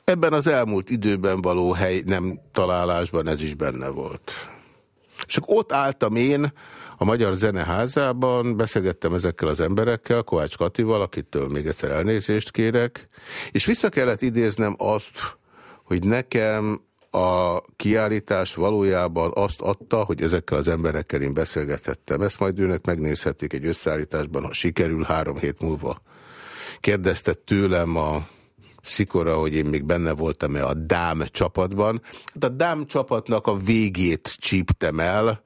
Speaker 1: Ebben az elmúlt időben való hely nem találásban ez is benne volt. És ott álltam én, a Magyar Zeneházában beszélgettem ezekkel az emberekkel, Kovács Katival, akitől még egyszer elnézést kérek, és vissza kellett idéznem azt, hogy nekem a kiállítás valójában azt adta, hogy ezekkel az emberekkel én beszélgethettem. Ezt majd őnek megnézhetik egy összeállításban, ha sikerül három hét múlva. Kérdezte tőlem a Szikora, hogy én még benne voltam-e a Dám csapatban. Hát a Dám csapatnak a végét csíptem el,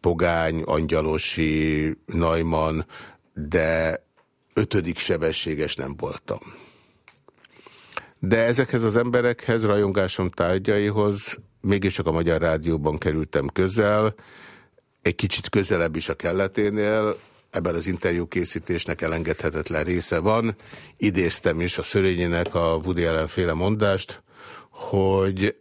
Speaker 1: Pogány, Angyalosi, Najman, de ötödik sebességes nem voltam. De ezekhez az emberekhez, rajongásom tárgyaihoz mégiscsak a Magyar Rádióban kerültem közel, egy kicsit közelebb is a kelleténél, ebben az interjú készítésnek elengedhetetlen része van. Idéztem is a Szörényének a Woody Allen féle mondást, hogy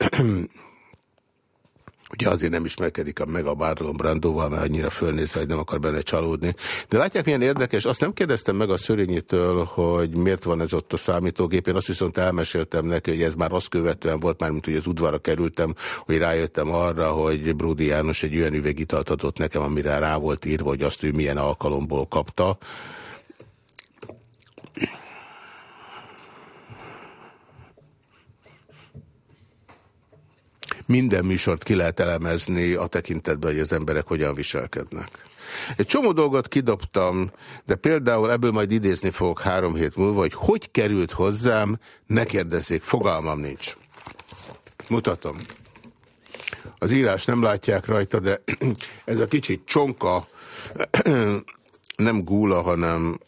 Speaker 1: Ugye azért nem ismerkedik a meg a Marlon Brandóval, mert annyira fölnéz, hogy nem akar benne csalódni. De látják, milyen érdekes, azt nem kérdeztem meg a Szörényitől, hogy miért van ez ott a számítógép. Én azt viszont elmeséltem neki, hogy ez már azt követően volt, már mint hogy az udvarra kerültem, hogy rájöttem arra, hogy Brudi János egy olyan üvegitalt adott nekem, amire rá volt írva, hogy azt ő milyen alkalomból kapta. Minden műsort ki lehet elemezni a tekintetben, hogy az emberek hogyan viselkednek. Egy csomó dolgot kidobtam, de például ebből majd idézni fogok három hét múlva, hogy hogy került hozzám, ne kérdezzék, fogalmam nincs. Mutatom. Az írás nem látják rajta, de [CLEARS THROAT] ez a kicsit csonka, [CLEARS THROAT] nem gúla, hanem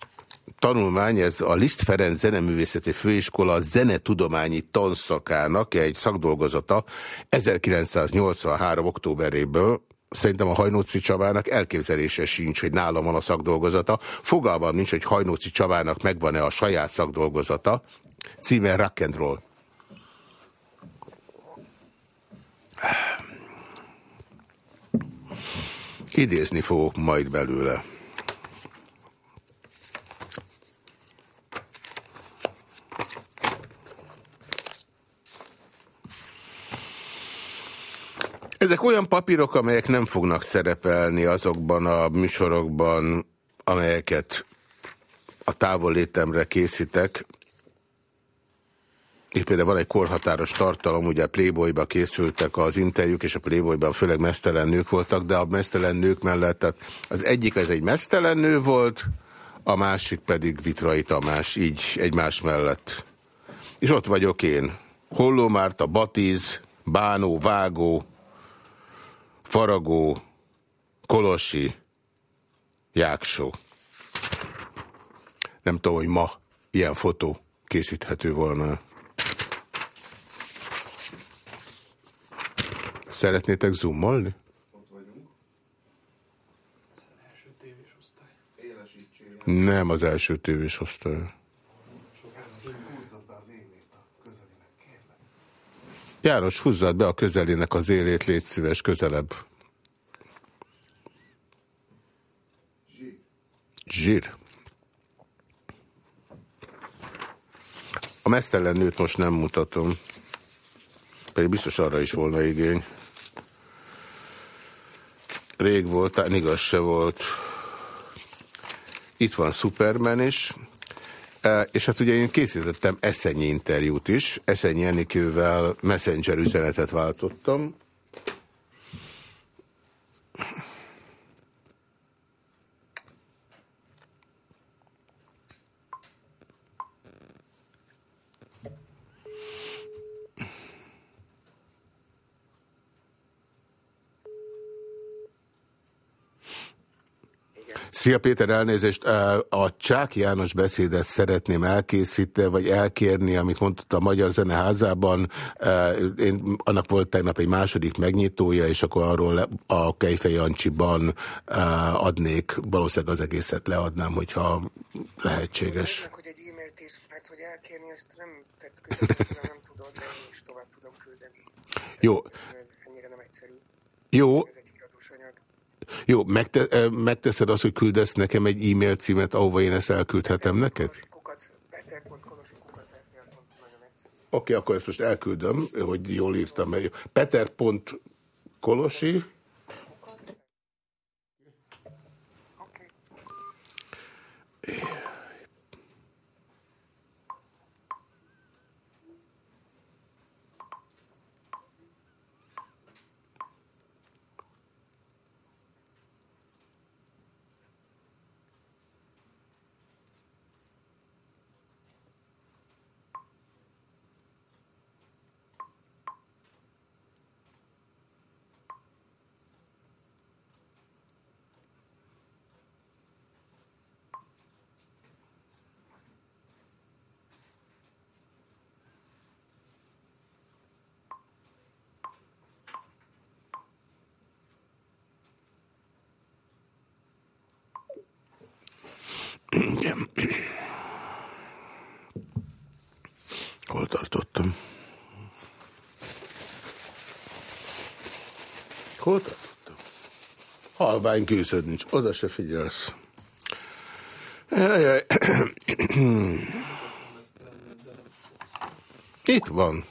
Speaker 1: tanulmány, ez a Liszt Ferenc Zeneművészeti Főiskola zenetudományi tanszakának egy szakdolgozata 1983. októberéből, Szerintem a Hajnóci Csabának elképzelése sincs, hogy nálam van a szakdolgozata. Fogalmam nincs, hogy Hajnóci Csabának megvan-e a saját szakdolgozata. Címe Rock and Roll. Idézni fogok majd belőle. Ezek olyan papírok, amelyek nem fognak szerepelni azokban a műsorokban, amelyeket a távol létemre készítek. Itt például van egy korhatáros tartalom, ugye a Playboyba készültek az interjúk, és a Playboyban főleg mesztelen nők voltak, de a mesztelen nők mellett tehát az egyik ez egy mesztelen nő volt, a másik pedig Vitrai Tamás, így egymás mellett. És ott vagyok én. Holló Márta, Batiz, Bánó, Vágó, Faragó, Kolosi, Jáksó. Nem tudom, hogy ma ilyen fotó készíthető volna. Szeretnétek zoomolni? Nem az első tévés osztály. János, húzzad be a közelének az élét, légy szíves, közelebb. Zsír. A mesztelen nőt most nem mutatom. Pedig biztos arra is volna igény. Rég volt, igaz se volt. Itt van Superman is. És hát ugye én készítettem Eszenyi interjút is, Eszenyi Enikővel messenger üzenetet váltottam, Szia Péter, elnézést. A Csák János beszédet szeretném elkészíteni, vagy elkérni, amit mondott a Magyar Zeneházában. Én, annak volt tegnap egy második megnyitója, és akkor arról a Kejfej Jancsiban adnék, valószínűleg az egészet leadnám, hogyha lehetséges. Meg, hogy egy e-mailt írsz, mert hogy elkérni ezt nem, tehát nem tudod, de én is tovább tudom küldeni. Jó. Ennyire nem egyszerű. Jó. Jó, megte megteszed azt, hogy küldesz nekem egy e-mail címet, ahova én ezt elküldhetem neked? Oké, okay, akkor ezt most elküldöm, hogy jól írtam. Peter.kolosi Halvány gőzöd nincs, oda se figyelsz. Jaj, [CLEARS THROAT] Itt van.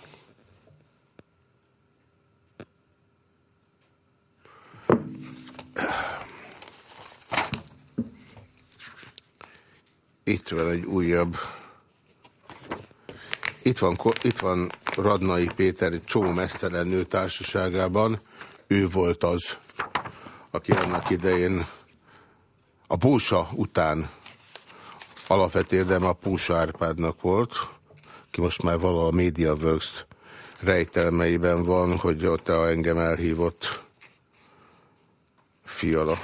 Speaker 1: Itt van egy újabb. Itt van, itt van Radnai Péter egy csomó mesztelen társaságában. Ő volt az, aki annak idején a Bósa után alapvető érdeme a Pósa Árpádnak volt, ki most már valahol a MediaWorks rejtelmeiben van, hogy ott a engem elhívott fiala.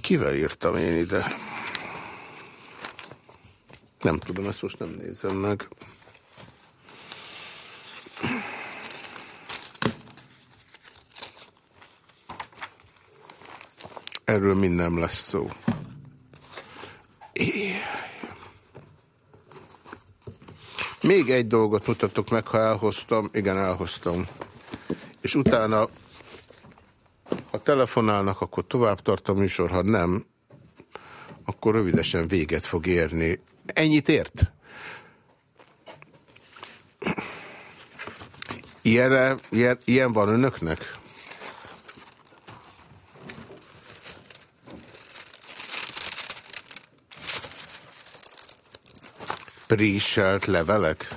Speaker 1: Kivel írtam én ide? Nem tudom, ezt most nem nézem meg. Erről mind nem lesz szó. Még egy dolgot mutatok meg, ha elhoztam. Igen, elhoztam. És utána, ha telefonálnak, akkor tovább tart a műsor, ha nem, akkor rövidesen véget fog érni. Ennyit ért? Ilyenre, ilyen, ilyen van önöknek? Préselt levelek,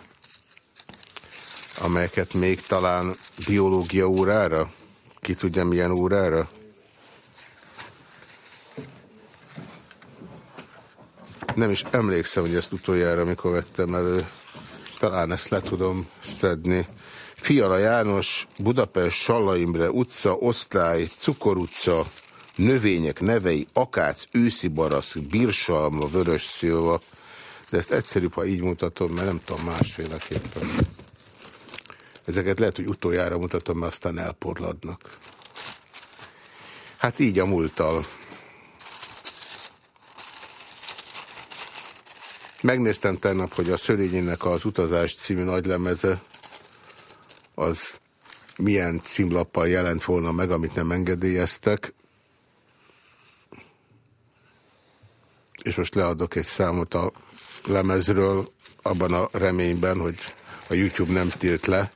Speaker 1: amelyeket még talán biológia órára, ki tudja milyen órára? Nem is emlékszem, hogy ezt utoljára, amikor vettem elő. Talán ezt le tudom szedni. Fiala János, Budapest, Salla Imre utca, osztály, Cukor utca, növények nevei, akác, őszi barasz, birsalma, vörös szilva, de ezt egyszerűbb, ha így mutatom, mert nem tudom másféleképpen. Ezeket lehet, hogy utoljára mutatom, mert aztán elporladnak. Hát így a múlttal. Megnéztem tegnap, hogy a Szörényének az Utazás című nagylemeze az milyen címlappal jelent volna meg, amit nem engedélyeztek. És most leadok egy számot a lemezről, abban a reményben, hogy a YouTube nem tilt le.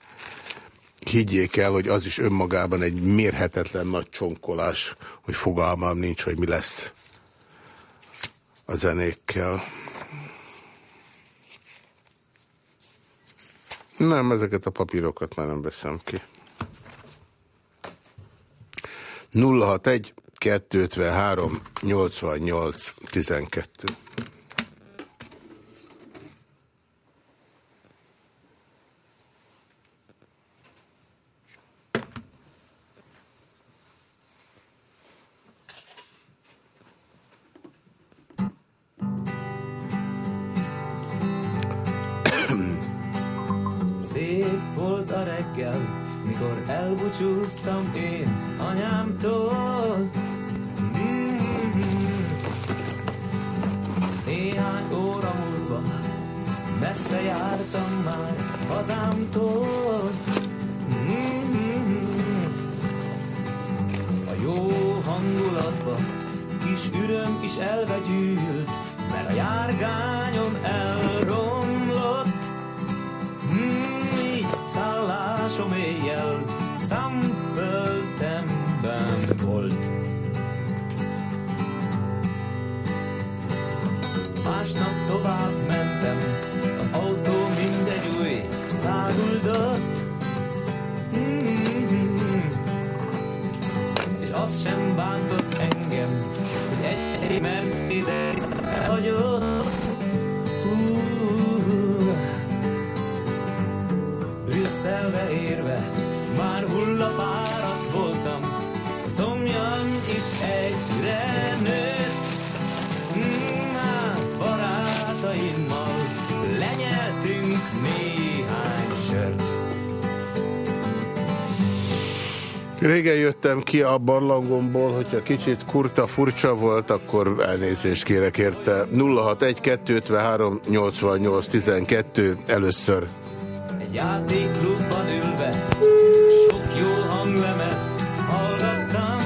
Speaker 1: Higgyék el, hogy az is önmagában egy mérhetetlen nagy csonkolás, hogy fogalmam nincs, hogy mi lesz a zenékkel. Nem, ezeket a papírokat már nem veszem ki. 061 253 88 12 Régen jöttem ki a barlangomból, hogyha kicsit kurta, furcsa volt, akkor elnézést kérek érte. 061 88 12 először.
Speaker 2: Egy játékklubban ülve Sok jó hanglemezt hallgattam.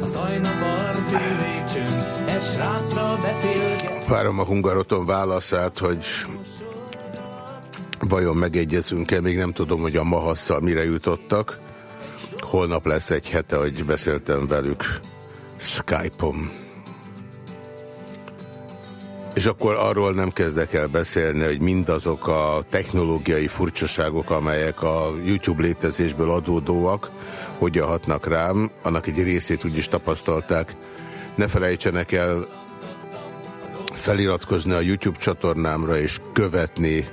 Speaker 2: A Zajna parti lépcsőn Egy sráccal beszélget
Speaker 1: Várom a hungaroton válaszát, hogy vajon megegyezünk-e, még nem tudom, hogy a Mahasszal mire jutottak. Holnap lesz egy hete, hogy beszéltem velük Skype-on. És akkor arról nem kezdek el beszélni, hogy mindazok a technológiai furcsaságok, amelyek a YouTube létezésből adódóak, hogyan hatnak rám, annak egy részét úgy is tapasztalták. Ne felejtsenek el feliratkozni a YouTube csatornámra és követni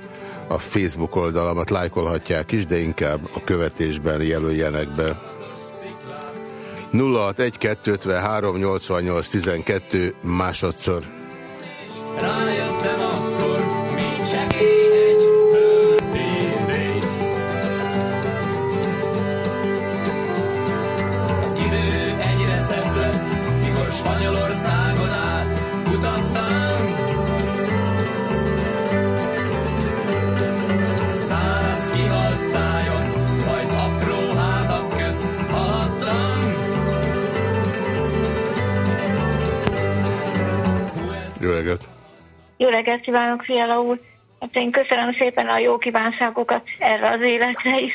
Speaker 1: a Facebook oldalamat, lájkolhatják is, de inkább a követésben jelöljenek be. 061 253 88 12 másodszor. Reggelt
Speaker 4: kívánok, Fiala úr! Hát én köszönöm szépen a jó kívánságokat erre az életre is.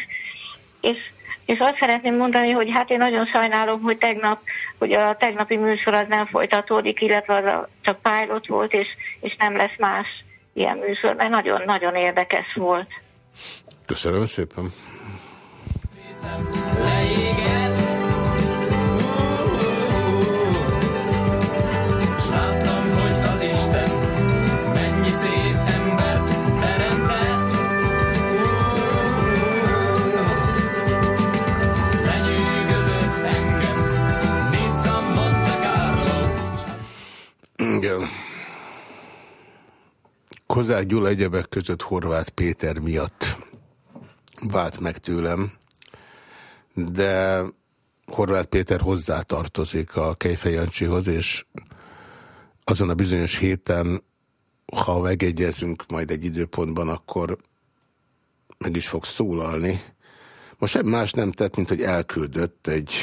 Speaker 4: És, és azt szeretném mondani, hogy hát én nagyon sajnálom, hogy tegnap, hogy a tegnapi műsor az nem folytatódik, illetve az a, csak pilot volt, és, és nem lesz más ilyen műsor, mert nagyon-nagyon érdekes volt.
Speaker 1: Köszönöm szépen!
Speaker 2: leégett.
Speaker 1: Igen. Kozák Gyula egyebek között Horváth Péter miatt vált meg tőlem, de Horváth Péter hozzátartozik a Kejfej Jancsihoz, és azon a bizonyos héten, ha megegyezünk majd egy időpontban, akkor meg is fog szólalni. Most sem más nem tett, mint hogy elküldött egy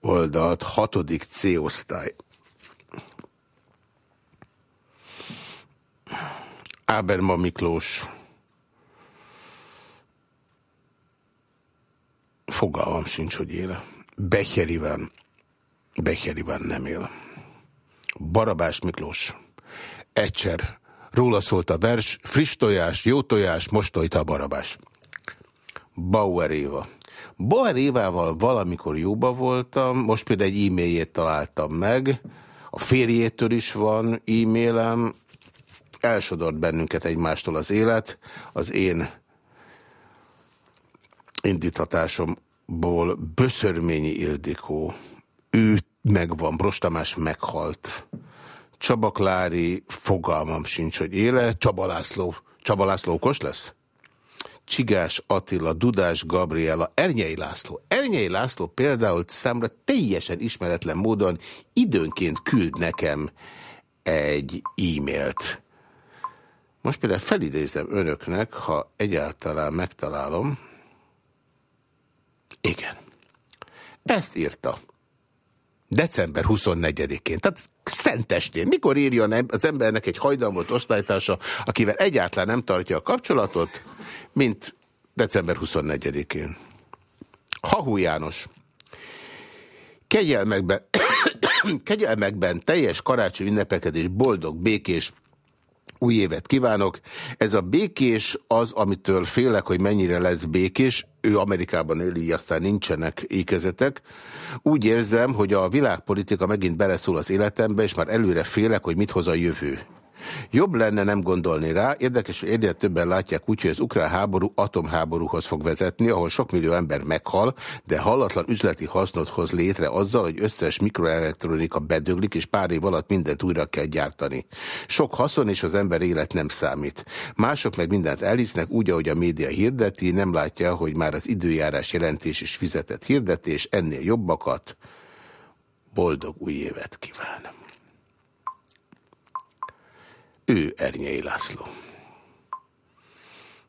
Speaker 1: oldalt, hatodik C-osztály. Áberma Miklós. Fogalmam sincs, hogy éle. Becher Becher nem él. Barabás Miklós. Egyszer. Róla szólt a vers, friss tojás, jó tojás, most tojta a barabás. Bauer Éva. Bauer Évával valamikor jóba voltam, most például egy e-mailjét találtam meg, a férjétől is van e-mailem, elsodort bennünket egymástól az élet, az én indítatásomból Böszörményi Ildikó, ő megvan, Brostamás meghalt, Csaba Klári, fogalmam sincs, hogy éle, Csaba László, Csaba László okos lesz? Csigás Attila, Dudás Gabriela, Ernyei László. Ernyei László például számra teljesen ismeretlen módon időnként küld nekem egy e-mailt. Most például felidézem önöknek, ha egyáltalán megtalálom. Igen. Ezt írta. December 24-én, tehát szentestén. Mikor írjon az embernek egy hajdalmot osztálytársa, akivel egyáltalán nem tartja a kapcsolatot, mint december 24-én. Hahu János. Kegyelmekben, [COUGHS] kegyelmekben teljes karácsony ünnepeket és boldog, békés új évet kívánok. Ez a békés az, amitől félek, hogy mennyire lesz békés. Ő Amerikában él, aztán nincsenek ékezetek. Úgy érzem, hogy a világpolitika megint beleszól az életembe, és már előre félek, hogy mit hoz a jövő. Jobb lenne nem gondolni rá, érdekes, hogy egyre többen látják úgy, hogy az ukrán háború atomháborúhoz fog vezetni, ahol sok millió ember meghal, de hallatlan üzleti hasznot hoz létre azzal, hogy összes mikroelektronika bedöglik, és pár év alatt mindent újra kell gyártani. Sok haszon és az ember élet nem számít. Mások meg mindent elhisznek úgy, ahogy a média hirdeti, nem látja, hogy már az időjárás jelentés is fizetett hirdetés, ennél jobbakat. Boldog új évet kíván! Ő Ernyei László.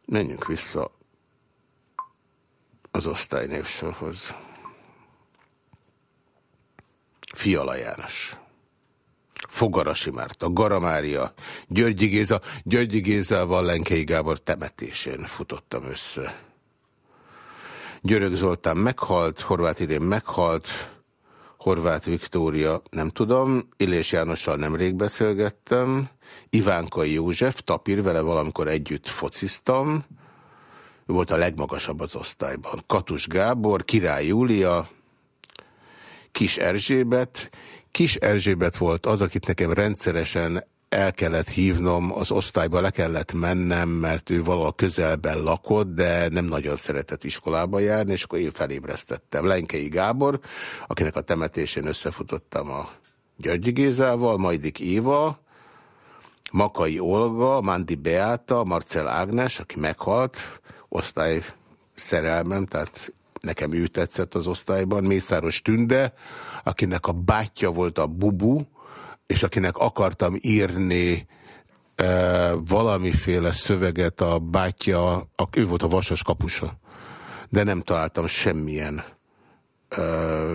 Speaker 1: Menjünk vissza az osztálynévsorhoz. Fiala János. Fogarasi Márta, Garamária, Györgyi Géza, Györgyi Gézával Lenkei Gábor temetésén futottam össze. Györög Zoltán meghalt, Horváth Irén meghalt, Horváth Viktória, nem tudom, Illés Jánossal nemrég beszélgettem, Ivánkai József, Tapír, vele valamikor együtt fociztam, volt a legmagasabb az osztályban. Katus Gábor, Király Júlia, Kis Erzsébet. Kis Erzsébet volt az, akit nekem rendszeresen el kellett hívnom, az osztályba le kellett mennem, mert ő valahol közelben lakott, de nem nagyon szeretett iskolába járni, és akkor én felébresztettem. Lenkei Gábor, akinek a temetésén összefutottam a Györgyi Gézával, Majdik Éva, Makai Olga, Mandi Beáta, Marcel Ágnes, aki meghalt, osztály szerelmem, tehát nekem ő tetszett az osztályban, Mészáros Tünde, akinek a bátyja volt a Bubu, és akinek akartam írni e, valamiféle szöveget a bátyja, ő volt a vasas kapusa, de nem találtam semmilyen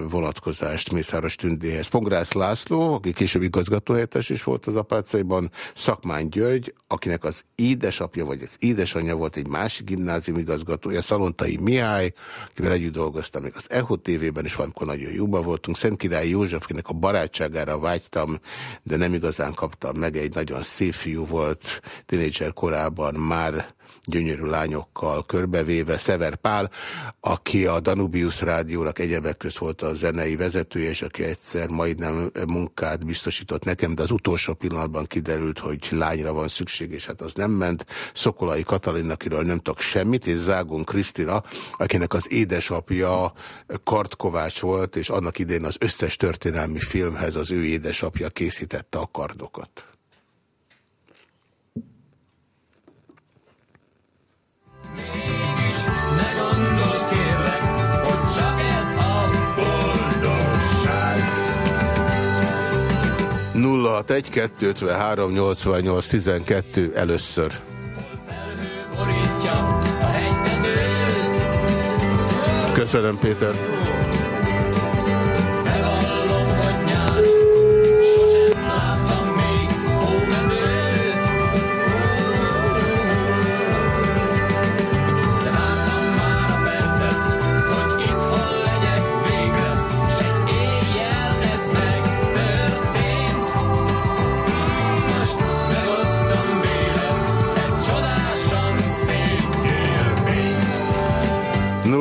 Speaker 1: vonatkozást Mészáros Tündéhez. Pongrász László, aki később igazgatóhelyettes is volt az apácaiban, Szakmány György, akinek az édesapja vagy az édesanyja volt egy másik gimnázium igazgatója, Szalontai Mihály, akivel együtt dolgoztam még az EHO TV-ben, és valamikor nagyon jóba voltunk. Szent Király József, akinek a barátságára vágytam, de nem igazán kaptam meg, egy nagyon szép fiú volt, tínédzser korában már gyönyörű lányokkal körbevéve, Szever Pál, aki a Danubius rádiónak egyebek közt volt a zenei vezetője, és aki egyszer majdnem munkát biztosított nekem, de az utolsó pillanatban kiderült, hogy lányra van szükség, és hát az nem ment. Szokolai Katalin, akiről nem tudok semmit, és Zágon Krisztina, akinek az édesapja kardkovács volt, és annak idén az összes történelmi filmhez az ő édesapja készítette a kardokat. 061 253 88 12 először. Köszönöm, Péter.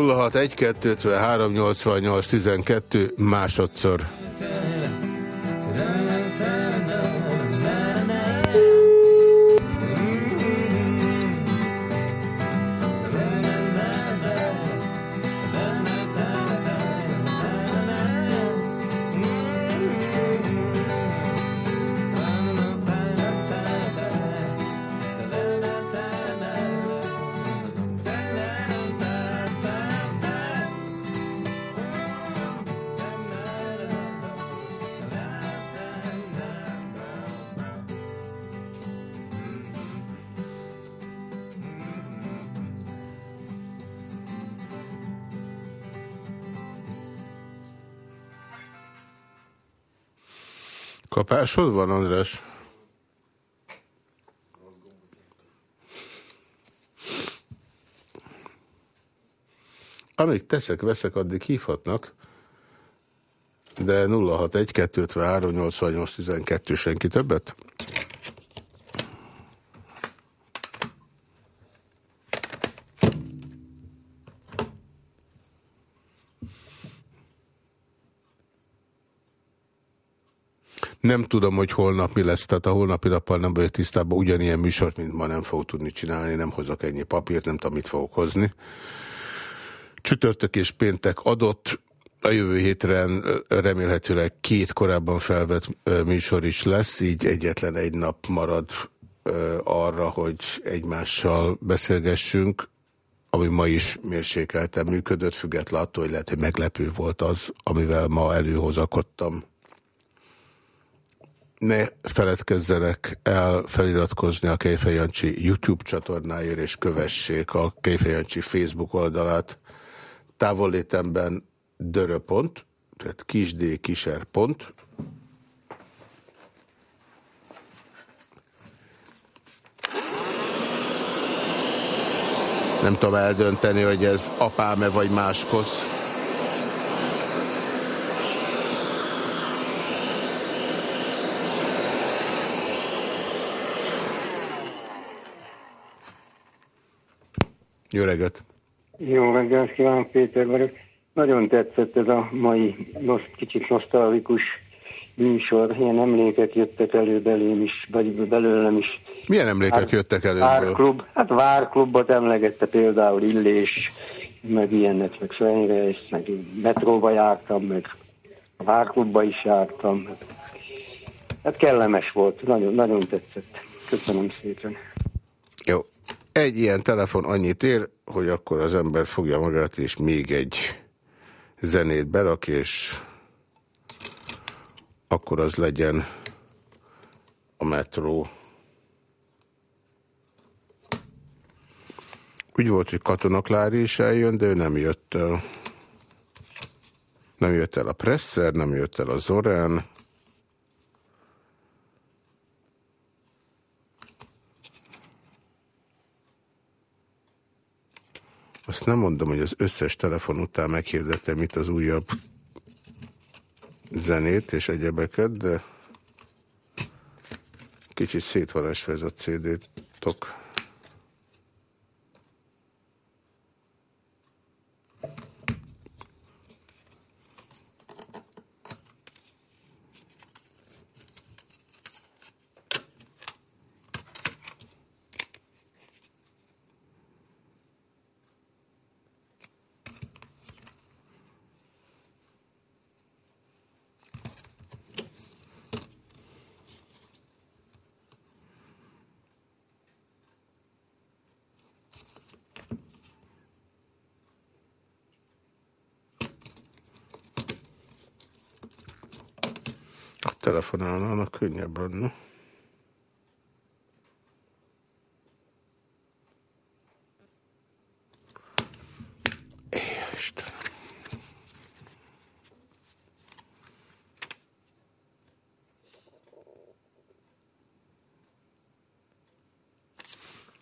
Speaker 1: 061 253 88 12 másodszor. Kapásod van, András? Amíg teszek, veszek, addig hívhatnak, de 061 253 88 12 senki többet? Nem tudom, hogy holnap mi lesz, tehát a holnapi nappal nem vagyok tisztában, ugyanilyen műsort, mint ma nem fogok tudni csinálni, nem hozok ennyi papírt, nem tudom, mit fogok hozni. Csütörtök és péntek adott, a jövő hétre remélhetőleg két korábban felvett műsor is lesz, így egyetlen egy nap marad arra, hogy egymással beszélgessünk, ami ma is mérsékelten működött, független attól, hogy lehet, hogy meglepő volt az, amivel ma előhozakodtam. Ne feledkezzenek el feliratkozni a Kejfej YouTube csatornáért, és kövessék a Kejfej Facebook oldalát. Távollétemben döröpont, tehát kisd kiser pont, Nem tudom eldönteni, hogy ez apáme vagy máskhoz. Jó reggelt!
Speaker 5: Jó reggelt kívánok, Péter vagyok. Nagyon tetszett ez a mai kicsit nosztalgikus műsor, ilyen emlékek jöttek elő belém is, vagy belőlem is.
Speaker 1: Milyen emlékek Vár, jöttek elő?
Speaker 5: Várklub, hát Várklubot emlegette például Illés, meg ilyenek, meg Svenreis, meg metróba jártam, meg Várklubba is jártam. Hát kellemes volt, nagyon, nagyon tetszett. Köszönöm szépen.
Speaker 1: Jó. Egy ilyen telefon annyit ér, hogy akkor az ember fogja magát, és még egy zenét berak, és akkor az legyen a metró. Úgy volt, hogy Katona Klári is eljön, de ő nem jött el. Nem jött el a Presser, nem jött el a Zorán. Azt nem mondom, hogy az összes telefon után meghirdettem itt az újabb zenét és egyebeket, de kicsit szét van esve ez a CD-tok. Telefonálnának, könnyebb lenne.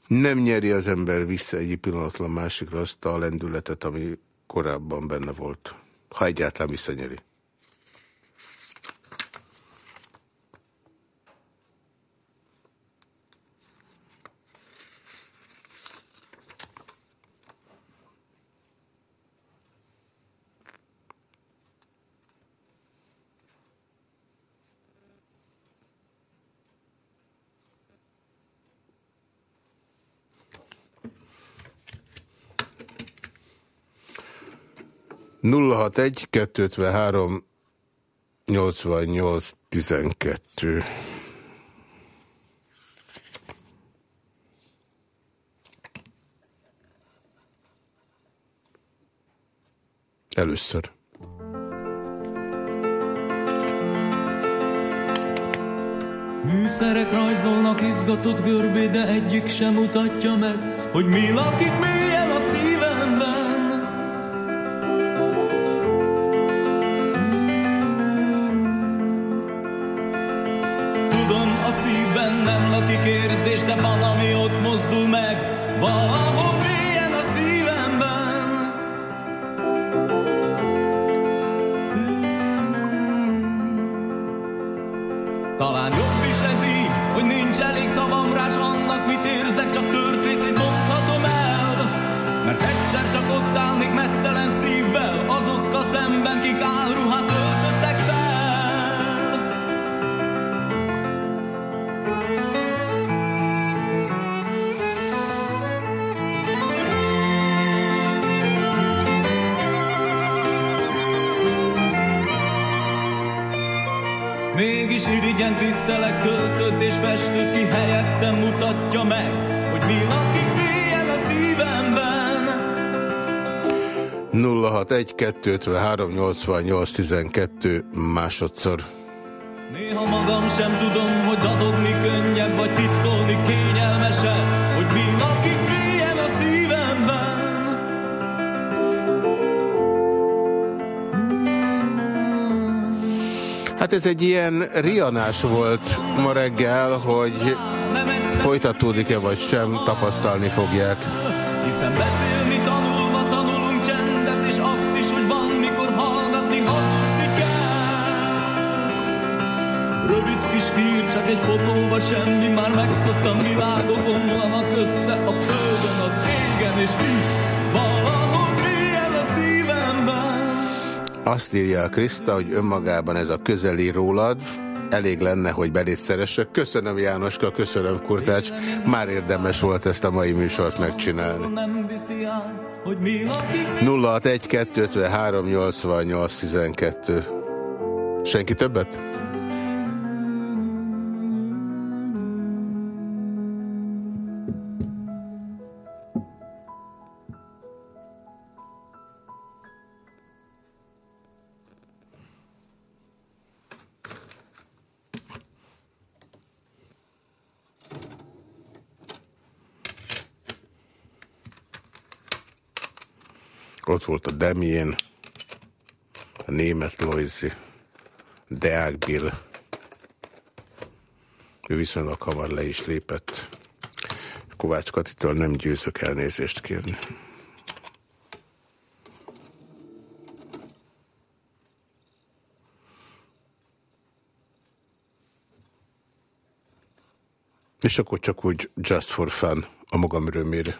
Speaker 1: Nem nyeri az ember vissza egy pillanatlan másikra azt a lendületet, ami korábban benne volt. Ha egyáltalán visszanyeri. 061 253 88 12 Először.
Speaker 6: Műszerek rajzolnak izgatott görbé, de egyik sem mutatja meg, hogy mi lakik mélyen ingyen tisztelek költött és festőt ki helyettem mutatja meg, hogy mi lakik mélyen a szívemben.
Speaker 1: 061 253 88 12 másodszor.
Speaker 6: Néha magam sem tudom, hogy dadogni könnyebb, vagy titkolni kényelmesebb,
Speaker 1: Hát ez egy ilyen rianás volt ma reggel, hogy folytatódik-e vagy sem, tapasztalni fogják.
Speaker 6: hiszen beszélni tanulva tanulunk csendet, és azt is, hogy van, mikor hallgatni, hazudni kell. Rövid kis hír, csak egy fotó vagy semmi, már megszoktam, világok omlanak össze a földön, az égen, és így valahol
Speaker 1: Azt írja a Kriszta, hogy önmagában ez a közeli rólad, elég lenne, hogy belét szeressek. Köszönöm Jánoska, köszönöm Kurtács. Már érdemes volt ezt a mai műsort megcsinálni.
Speaker 6: Nem viszi át, hogy mi lakik
Speaker 1: 061 253 88 12 Senki többet? Ott volt a Demien, a német Loizi, Deák Bill. Ő viszonylag hamar le is lépett. Kovács Katitől nem győzök elnézést kérni. És akkor csak úgy just for fun a magam örömére.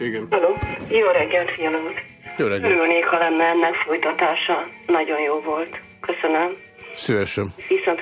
Speaker 1: Igen.
Speaker 7: Halló, jó reggelt, úr.
Speaker 1: Jó reggelt.
Speaker 7: Örülnék, ha lenne ennek folytatása. Nagyon jó volt. Köszönöm.
Speaker 1: Szívesen.
Speaker 7: Viszont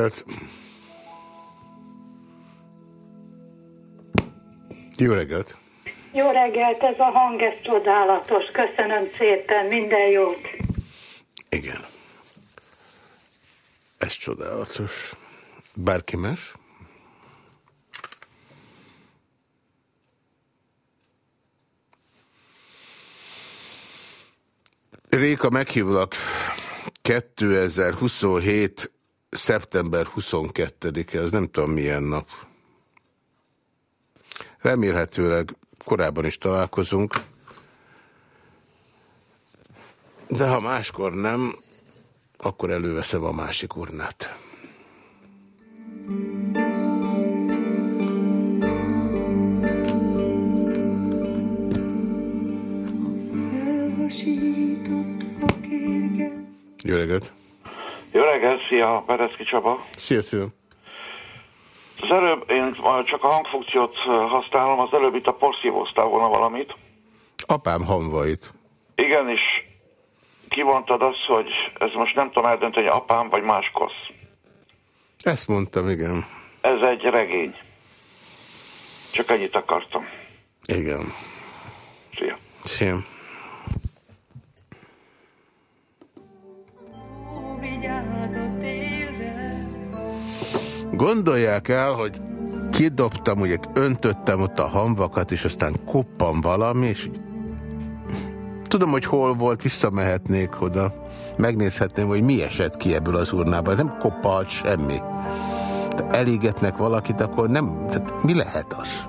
Speaker 1: reggelt! Jó reggelt!
Speaker 8: Jó reggelt, ez a hang, ez csodálatos. Köszönöm szépen, minden jót.
Speaker 1: Igen. Ez csodálatos. Bárki más? Réka, meghívlak 2027. szeptember 22-e, az nem tudom milyen nap. Remélhetőleg korábban is találkozunk, de ha máskor nem, akkor előveszem a másik urnát. Jó reggelt!
Speaker 9: Jó reggelt, szia, Bereszki Csaba.
Speaker 1: Szia, szia!
Speaker 9: Az előbb, én csak a hangfunkciót használom, az előbb itt a porszívóztál volna valamit.
Speaker 1: Apám hamvait.
Speaker 9: Igen, és kimondtad azt, hogy ez most nem tudom eldönteni, apám vagy más kosz.
Speaker 1: Ezt mondtam, igen.
Speaker 9: Ez egy regény. Csak ennyit akartam.
Speaker 1: Igen.
Speaker 9: Szia.
Speaker 1: Szia. Gondolják el, hogy kidobtam, ugye öntöttem ott a hamvakat, és aztán koppan valami, és tudom, hogy hol volt, visszamehetnék oda. Megnézhetném, hogy mi esett ki ebből az urnából. Nem koppalt semmi. De elégetnek valakit, akkor nem... Tehát mi lehet az?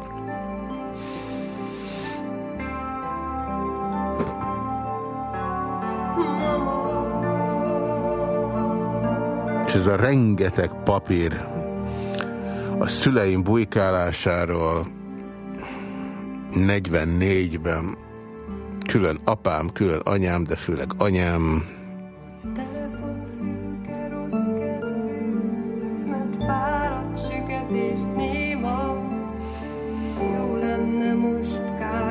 Speaker 1: És ez a rengeteg papír a szüleim bujkálásáról 44-ben külön apám, külön anyám, de főleg anyám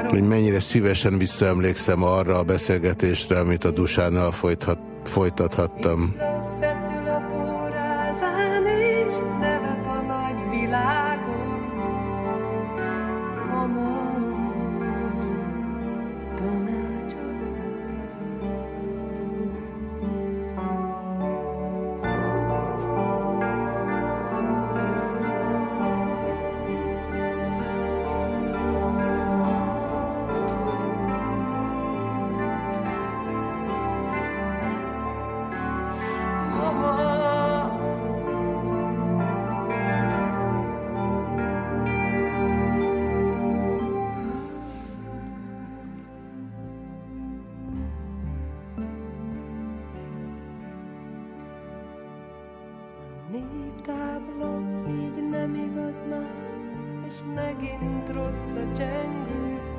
Speaker 1: hogy mennyire szívesen visszaemlékszem arra a beszélgetésre, amit a Dusánál folythat, folytathattam.
Speaker 10: Igaz már, és megint rossz a csengő.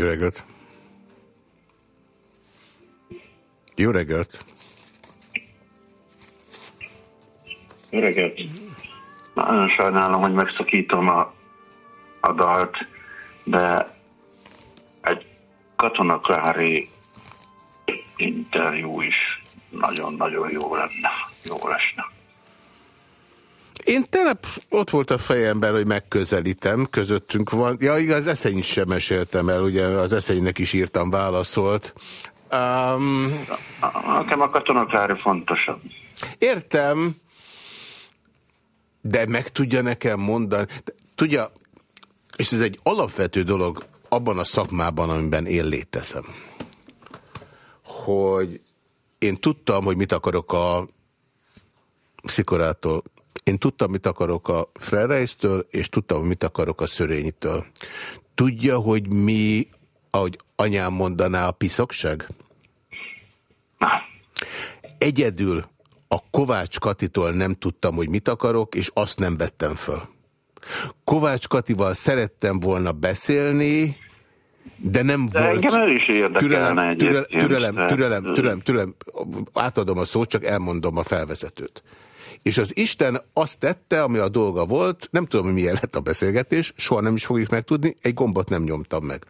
Speaker 10: Jó
Speaker 1: reggelt! Jó reggelt!
Speaker 11: Jó reggelt! Nagyon sajnálom, hogy megszakítom a, a dalt, de egy katonaklári interjú is nagyon-nagyon jó lenne, jó lesne.
Speaker 1: Én tegnap ott volt a fejemben, hogy megközelítem, közöttünk van. Ja, igaz, eszeny is sem meséltem el, ugye az eszegynek is írtam, válaszolt. Um,
Speaker 11: Nekem a katonaklári fontosabb.
Speaker 1: Értem, de meg tudja nekem mondani. Tudja, és ez egy alapvető dolog abban a szakmában, amiben én létezem, hogy én tudtam, hogy mit akarok a Szikorától. Én tudtam, mit akarok a Frereis-től, és tudtam, mit akarok a Szörényitől. Tudja, hogy mi, ahogy anyám mondaná, a piszokság? Egyedül a Kovács Katitól nem tudtam, hogy mit akarok, és azt nem vettem föl. Kovács Katival szerettem volna beszélni, de nem
Speaker 11: De
Speaker 1: volt...
Speaker 11: engem el is érdekelne
Speaker 1: türelem, türelem, türelem, türelem, türelem, türelem, átadom a szót, csak elmondom a felvezetőt. És az Isten azt tette, ami a dolga volt, nem tudom, hogy milyen lett a beszélgetés, soha nem is fogjuk megtudni, egy gombot nem nyomtam meg.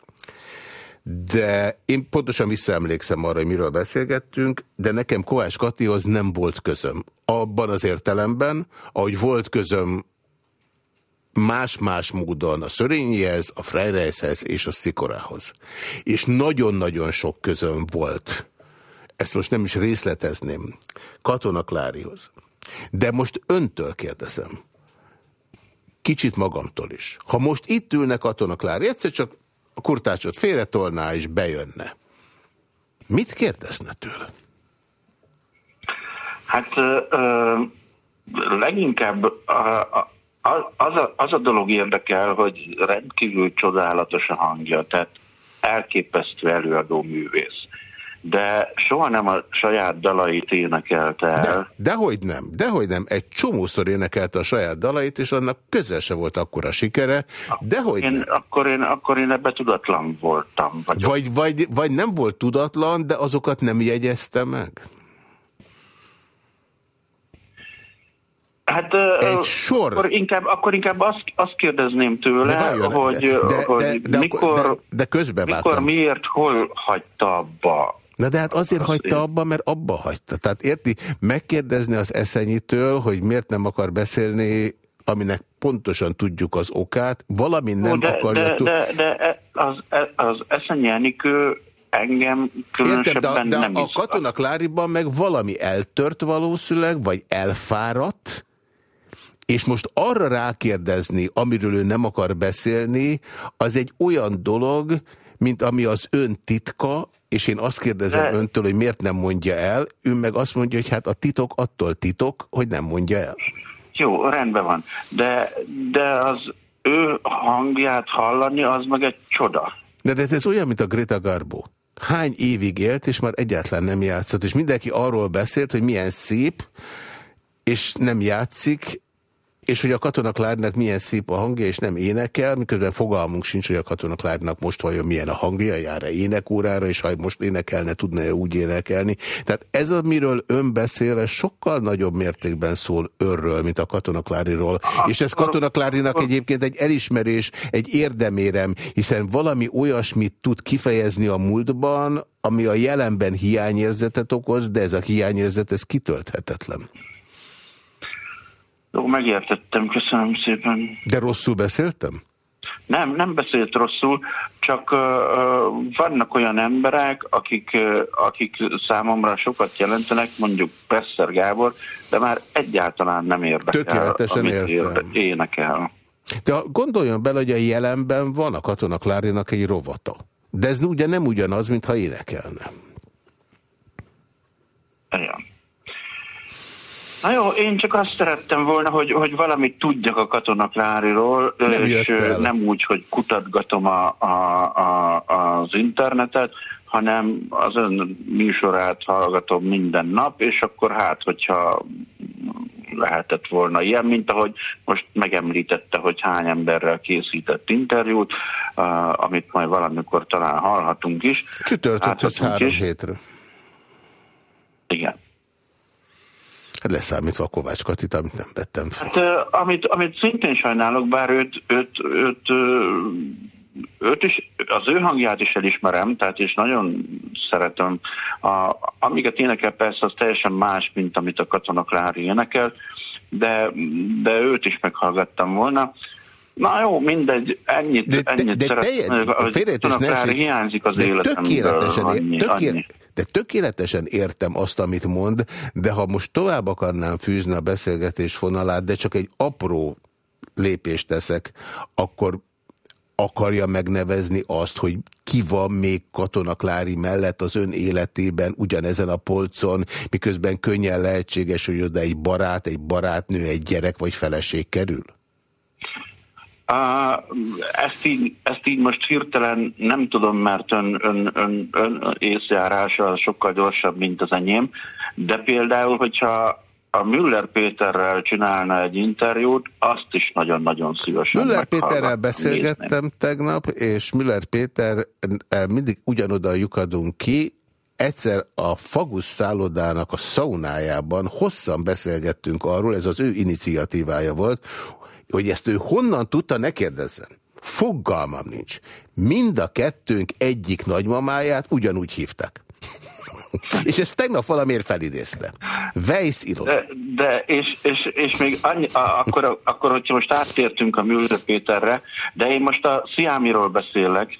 Speaker 1: De én pontosan visszaemlékszem arra, hogy miről beszélgettünk, de nekem Kovács Katihoz nem volt közöm. Abban az értelemben, ahogy volt közöm más-más módon a Szörényihez, a Freireishez és a Szikorához. És nagyon-nagyon sok közöm volt. Ezt most nem is részletezném. Katona Klárihoz. De most öntől kérdezem. Kicsit magamtól is. Ha most itt ülne Katona Klári, egyszer csak a kurtácsot félretolná és bejönne. Mit kérdezne tőle?
Speaker 11: Hát ö, leginkább az, a, az a dolog érdekel, hogy rendkívül csodálatos a hangja, tehát elképesztő előadó művész. De soha nem a saját dalait énekelte el.
Speaker 1: Dehogy nem, dehogy nem. Egy csomószor énekelte a saját dalait, és annak közel se volt akkora sikere, dehogy
Speaker 11: Én,
Speaker 1: nem.
Speaker 11: akkor, én, akkor én ebbe tudatlan voltam. Vagy
Speaker 1: Vagy, vagy, vagy nem volt tudatlan, de azokat nem jegyezte meg?
Speaker 11: Hát
Speaker 1: Egy sor.
Speaker 11: Akkor inkább, akkor inkább azt, azt kérdezném tőle,
Speaker 1: De várjon,
Speaker 11: hogy,
Speaker 1: de- de-
Speaker 11: hogy
Speaker 1: de- de
Speaker 11: mikor,
Speaker 1: de- de közbevágtam.
Speaker 11: mikor, miért, hol hagyta abba.
Speaker 1: Na de hát azért hagyta abba, mert abba hagyta. Tehát érti, megkérdezni az eszenyitől, hogy miért nem akar beszélni, aminek pontosan tudjuk az okát, valami nem
Speaker 11: Ó, de,
Speaker 1: akarja
Speaker 11: de, de, de e- az, e- az Eszenyi Enikő engem
Speaker 1: Értem,
Speaker 11: különösebben
Speaker 1: de, de
Speaker 11: nem
Speaker 1: a katona Kláriban meg valami eltört valószínűleg, vagy elfáradt, és most arra rákérdezni, amiről ő nem akar beszélni, az egy olyan dolog, mint ami az ön titka, és én azt kérdezem
Speaker 11: De-
Speaker 1: öntől, hogy miért nem mondja el, ő meg azt mondja, hogy hát a titok attól titok, hogy nem mondja el.
Speaker 11: Jó, rendben van. De, de az ő hangját hallani, az meg egy csoda.
Speaker 1: De, de ez olyan, mint a Greta Garbo. Hány évig élt, és már egyáltalán nem játszott, és mindenki arról beszélt, hogy milyen szép, és nem játszik, és hogy a Katona Klárnak milyen szép a hangja, és nem énekel, miközben fogalmunk sincs, hogy a Katona Klárnak most vajon milyen a hangja, jár-e énekórára, és ha most énekelne, tudna-e úgy énekelni. Tehát ez, amiről ön beszél, ez sokkal nagyobb mértékben szól örről, mint a Katona Kláriról. És ez Katona Klárinak egyébként egy elismerés, egy érdemérem, hiszen valami olyasmit tud kifejezni a múltban, ami a jelenben hiányérzetet okoz, de ez a hiányérzet, ez kitölthetetlen.
Speaker 11: Jó, megértettem, köszönöm szépen.
Speaker 1: De rosszul beszéltem?
Speaker 11: Nem, nem beszélt rosszul, csak uh, vannak olyan emberek, akik, uh, akik számomra sokat jelentenek, mondjuk Presser Gábor, de már egyáltalán nem érdekel,
Speaker 1: Tökéletesen
Speaker 11: amit
Speaker 1: értem.
Speaker 11: énekel.
Speaker 1: De gondoljon bele, hogy a jelenben van a Katona Klárinak egy rovata. De ez ugye nem ugyanaz, mintha énekelne.
Speaker 11: Igen. Na jó, én csak azt szerettem volna, hogy, hogy valamit tudjak a Katona Kláriról,
Speaker 1: Nem
Speaker 11: és
Speaker 1: el.
Speaker 11: nem úgy, hogy kutatgatom a, a, a, az internetet, hanem az ön műsorát hallgatom minden nap, és akkor hát, hogyha lehetett volna ilyen, mint ahogy most megemlítette, hogy hány emberrel készített interjút, uh, amit majd valamikor talán hallhatunk is.
Speaker 1: Csütörtökhöz
Speaker 11: Láthatunk
Speaker 1: három
Speaker 11: is.
Speaker 1: hétre.
Speaker 11: Igen.
Speaker 1: Hát leszámítva a Kovács Katit, amit nem vettem fel.
Speaker 11: Hát, amit, amit szintén sajnálok, bár őt, őt, őt, őt is, az ő hangját is elismerem, tehát és nagyon szeretem. A, amiket énekel persze, az teljesen más, mint amit a Katona Klári énekel, de, de őt is meghallgattam volna. Na jó, mindegy, ennyit,
Speaker 1: De, de,
Speaker 11: ennyit
Speaker 1: de,
Speaker 11: szeretném,
Speaker 1: telje,
Speaker 11: hogy hiányzik az
Speaker 1: de
Speaker 11: életemből.
Speaker 1: tökéletesen,
Speaker 11: annyi,
Speaker 1: tökéle-
Speaker 11: annyi.
Speaker 1: de tökéletesen értem azt, amit mond, de ha most tovább akarnám fűzni a beszélgetés vonalát, de csak egy apró lépést teszek, akkor akarja megnevezni azt, hogy ki van még Katona Klári mellett az ön életében ugyanezen a polcon, miközben könnyen lehetséges, hogy oda egy barát, egy barátnő, egy gyerek vagy feleség kerül?
Speaker 11: Ezt, így, ezt így most hirtelen nem tudom, mert ön, ön, ön, ön észjárása sokkal gyorsabb, mint az enyém, de például, hogyha a Müller Péterrel csinálna egy interjút, azt is nagyon-nagyon szívesen
Speaker 1: Müller Péterrel beszélgettem
Speaker 11: nézném.
Speaker 1: tegnap, és Müller Péter eh, mindig ugyanoda lyukadunk ki, egyszer a Fagus szállodának a szaunájában hosszan beszélgettünk arról, ez az ő iniciatívája volt, hogy ezt ő honnan tudta, ne kérdezzen. Fogalmam nincs. Mind a kettőnk egyik nagymamáját ugyanúgy hívták. [LAUGHS] És ezt tegnap valamiért felidézte. Weiss iroda.
Speaker 11: De, de és, és, és még annyi, a, akkor, akkor, hogyha most áttértünk a Müller Péterre, de én most a Sziámiról beszélek,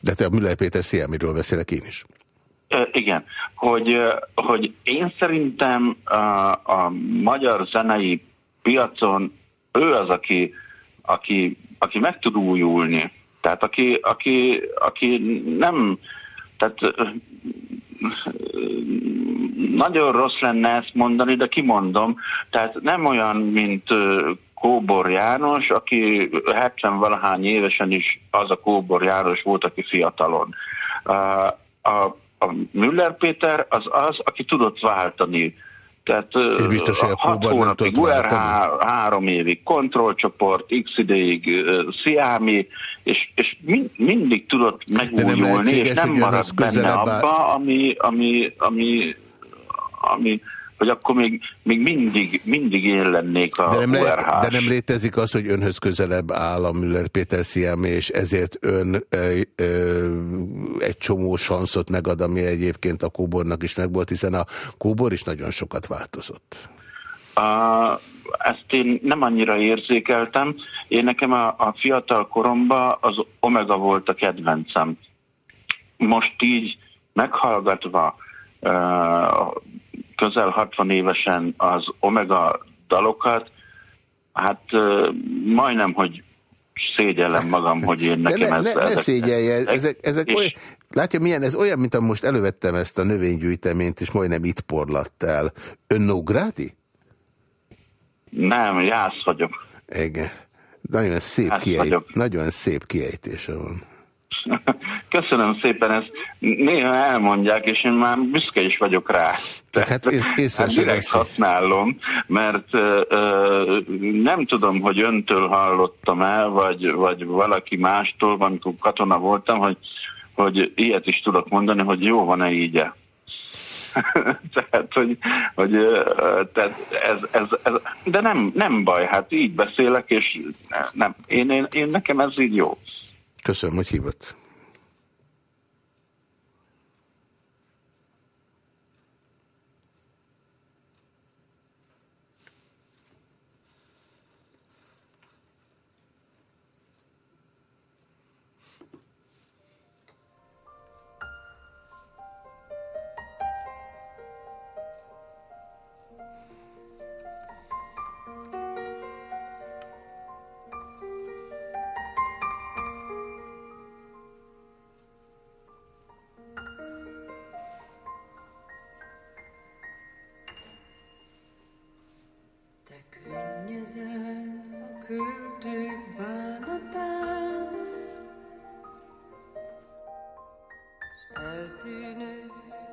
Speaker 1: De te a Müller Péter Sziámiről beszélek én is.
Speaker 11: Ö, Igen, hogy, hogy én szerintem a, a magyar zenei piacon ő az, aki, aki, aki meg tud újulni. Tehát aki, aki, aki nem, tehát nagyon rossz lenne ezt mondani, de kimondom, tehát nem olyan, mint Kóbor János, aki 70 valahány évesen is az a Kóbor János volt, aki fiatalon. A, a, a Müller Péter az az, aki tudott váltani. Tehát
Speaker 1: És biztos, hogy a
Speaker 11: hat hónapig URH, három évig kontrollcsoport, x ideig ö, Sziámi, és, és mind, mindig tudott megújulni, és nem maradt benne
Speaker 1: áll-
Speaker 11: abba, ami, ami, ami, ami hogy akkor még, még mindig, mindig én lennék a
Speaker 1: De nem, lehet, de nem létezik az, hogy önhöz közelebb áll a Müller Péter Sziámi, és ezért ön ö, ö, egy csomó sanszot megad, ami egyébként a Kóbornak is megvolt, hiszen a Kóbor is nagyon sokat változott.
Speaker 11: Uh, ezt én nem annyira érzékeltem. Én nekem a, a fiatal koromban az Omega volt a kedvencem. Most így meghallgatva közel 60 évesen az Omega dalokat, hát majdnem, hogy szégyellem magam, hogy én
Speaker 1: De
Speaker 11: nekem
Speaker 1: ne,
Speaker 11: ez...
Speaker 1: ne, ne
Speaker 11: ezek-
Speaker 1: szégyelje, ezek, ezek
Speaker 11: és-
Speaker 1: olyan, látja milyen, ez olyan, mint most elővettem ezt a növénygyűjteményt, és majdnem itt porlatt el. Ön Nógrádi?
Speaker 11: Nem, jász vagyok.
Speaker 1: Igen. Nagyon szép,
Speaker 11: Hát
Speaker 1: kiejt,
Speaker 11: vagyok.
Speaker 1: nagyon szép kiejtése van. [LAUGHS]
Speaker 11: Köszönöm szépen, ezt néha elmondják, és én már büszke is vagyok rá.
Speaker 1: Hát ész,
Speaker 11: Hát direkt használom, mert ö, ö, nem tudom, hogy öntől hallottam el, vagy, vagy valaki mástól, amikor katona voltam, hogy, hogy ilyet is tudok mondani, hogy jó van-e így -e. [LAUGHS] tehát, hogy, hogy tehát ez, ez, ez, de nem, nem baj, hát így beszélek, és nem, én, én, én nekem ez így jó.
Speaker 1: Köszönöm, hogy hívott.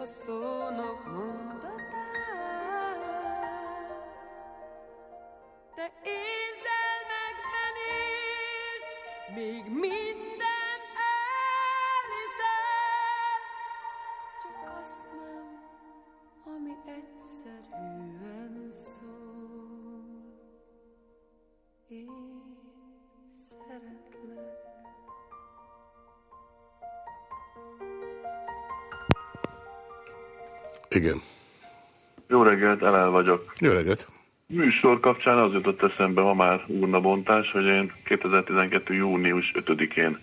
Speaker 10: A szónok mondatán. Te érzel meg, benéz, még minden
Speaker 1: Igen.
Speaker 12: Jó reggelt, Elel vagyok.
Speaker 1: Jó reggelt.
Speaker 12: Műsor kapcsán az jutott eszembe, ha már urnabontás, hogy én 2012. június 5-én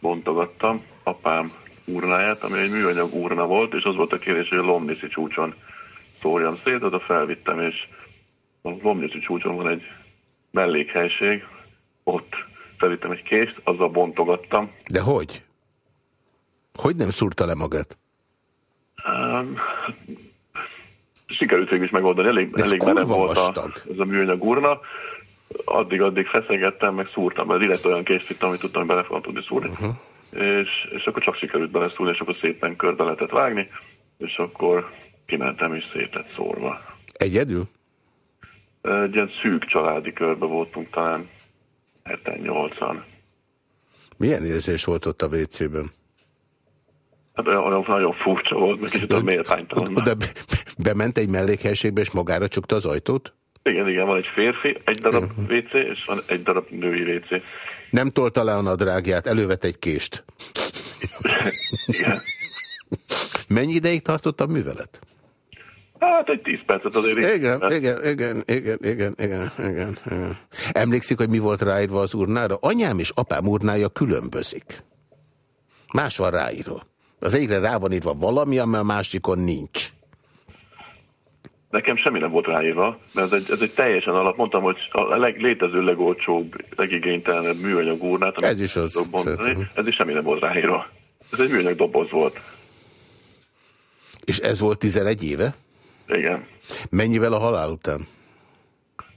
Speaker 12: bontogattam apám urnáját, ami egy műanyag urna volt, és az volt a kérdés, hogy a Lomniszi csúcson szórjam szét, oda felvittem, és a Lomniszi csúcson van egy mellékhelység, ott felvittem egy kést, azzal bontogattam.
Speaker 1: De hogy? Hogy nem szúrta le magát?
Speaker 12: Um, sikerült végül is megoldani, elég,
Speaker 1: De ez
Speaker 12: elég merev volt a, ez a műanyag urna. Addig-addig feszegettem, meg szúrtam be, direkt olyan kést vittem, amit tudtam, hogy bele fogom tudni szúrni. Uh-huh. És, és akkor csak sikerült beleszúrni, és akkor szépen körbe lehetett vágni, és akkor kimentem, és szét lett szórva.
Speaker 1: Egyedül?
Speaker 12: Egy ilyen szűk családi körbe voltunk talán 7-8-an.
Speaker 1: Milyen érzés volt ott a WC-ben?
Speaker 12: Hát olyan, olyan nagyon furcsa volt, meg kicsit méltánytalan.
Speaker 1: Be, bement egy mellékhelyiségbe, és magára csukta az ajtót?
Speaker 12: Igen, igen, van egy férfi, egy darab WC, és van egy darab női WC.
Speaker 1: Nem tolta le a nadrágját, elővett egy kést.
Speaker 12: Igen.
Speaker 1: Mennyi ideig tartott a művelet?
Speaker 12: Hát egy 10 percet azért.
Speaker 1: Igen, igen, igen, igen, igen, igen, igen, igen. Emlékszik, hogy mi volt ráírva az urnára? Anyám és apám urnája különbözik. Más van ráírva. Az egyikre rá van írva valami, ami a másikon nincs.
Speaker 12: Nekem semmi nem volt ráírva, mert ez egy, ez egy teljesen alap. Mondtam, hogy a leg, létező legolcsóbb, legigénytelenebb műanyag urnát, amit
Speaker 1: Ez is az,
Speaker 12: tudok ez is semmi nem volt ráírva. Ez egy műanyag doboz volt.
Speaker 1: És ez volt 11 éve?
Speaker 12: Igen.
Speaker 1: Mennyivel a halál után?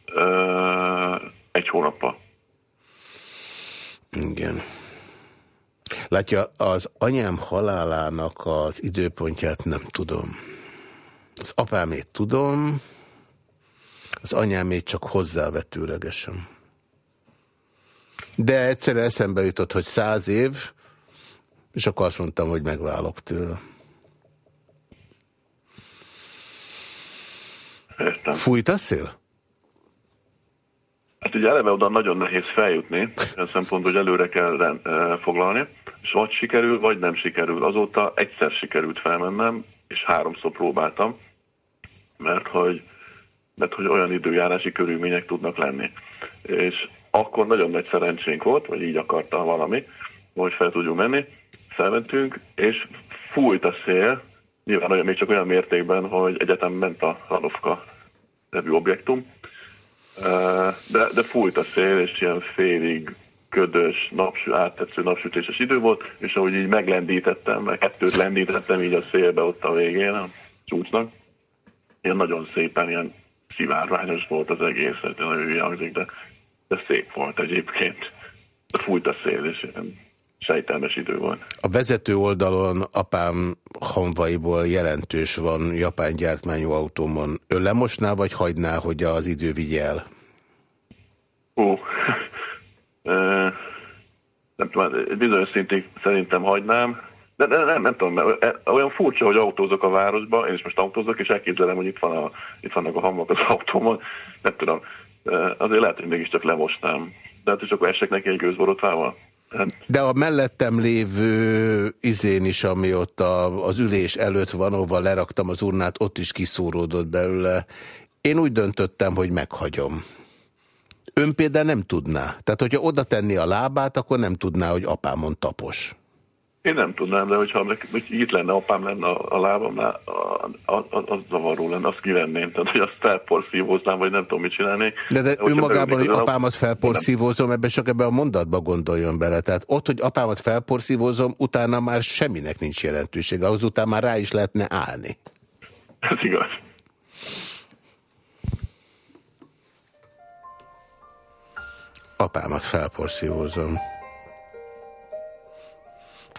Speaker 12: Ö, egy hónappal.
Speaker 1: Igen. Látja, az anyám halálának az időpontját nem tudom. Az apámét tudom, az anyámét csak hozzávetőlegesen. De egyszerűen eszembe jutott, hogy száz év, és akkor azt mondtam, hogy megválok tőle.
Speaker 12: Értem.
Speaker 1: Fújt a szél?
Speaker 12: Hát ugye eleve oda nagyon nehéz feljutni, olyan szempontból, hogy előre kell rend, eh, foglalni, és vagy sikerül, vagy nem sikerül. Azóta egyszer sikerült felmennem, és háromszor próbáltam, mert hogy, mert hogy olyan időjárási körülmények tudnak lenni. És akkor nagyon nagy szerencsénk volt, vagy így akarta valami, hogy fel tudjunk menni. Felmentünk, és fújt a szél, nyilván olyan, még csak olyan mértékben, hogy egyetem ment a Hanovka nevű objektum, de, de fújt a szél, és ilyen félig ködös, napsü, áttetsző napsütéses idő volt, és ahogy így meglendítettem, meg kettőt lendítettem így a szélbe ott a végén a csúcsnak, ilyen nagyon szépen, ilyen szivárványos volt az egész, hát nagyon hülye hangzik, de, de szép volt egyébként. De fújt a szél, és ilyen sejtelmes idő volt.
Speaker 1: A vezető oldalon apám hanvaiból jelentős van japán gyártmányú autómon. Ő lemosná, vagy hagyná, hogy az idő vigye el?
Speaker 12: Ó, [LAUGHS] nem tudom, egy bizonyos szintig szerintem hagynám, de nem, nem, nem tudom, mert e- olyan furcsa, hogy autózok a városba, én is most autózok, és elképzelem, hogy itt, van a, itt vannak a hamvak az [LAUGHS] autómon, nem tudom, Ö, azért lehet, hogy mégiscsak lemosnám. De hát, és akkor esek neki egy gőzborotvával. Hát,
Speaker 1: De a mellettem lévő izén is, ami ott a, az ülés előtt van, ahova leraktam az urnát, ott is kiszóródott belőle. Én úgy döntöttem, hogy meghagyom. Ön például nem tudná. Tehát, hogyha oda tenni a lábát, akkor nem tudná, hogy apámon tapos.
Speaker 12: Én nem tudnám, de hogyha hogy itt lenne, apám lenne a, a lábamnál, a- a- a- az zavaró lenne, azt kivenném, tehát hogy azt felporszívóznám, vagy nem tudom, mit csinálnék.
Speaker 1: De, de
Speaker 12: hogyha
Speaker 1: önmagában, hogy
Speaker 12: az
Speaker 1: apámat felporszívózom, ebbe csak ebbe a mondatba gondoljon bele. Tehát ott, hogy apámat felporszívózom, utána már semminek nincs jelentősége. Azután már rá is lehetne állni.
Speaker 12: Ez igaz.
Speaker 1: Apámat felporszívózom.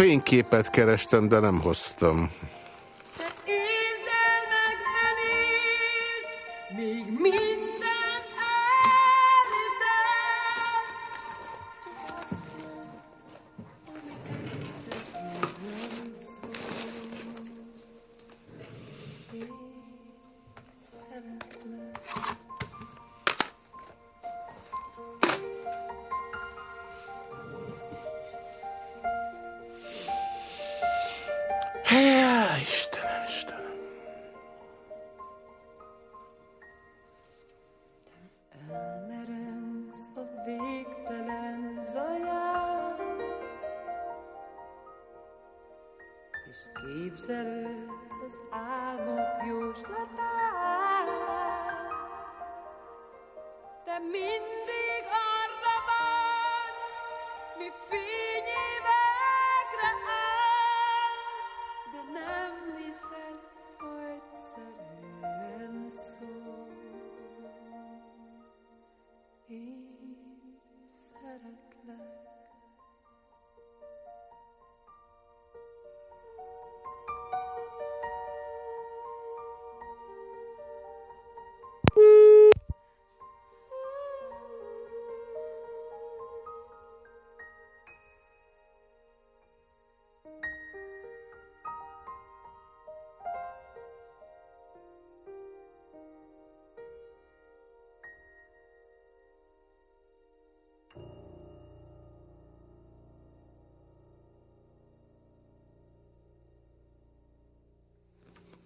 Speaker 1: Fényképet kerestem, de nem hoztam.
Speaker 10: Míg minden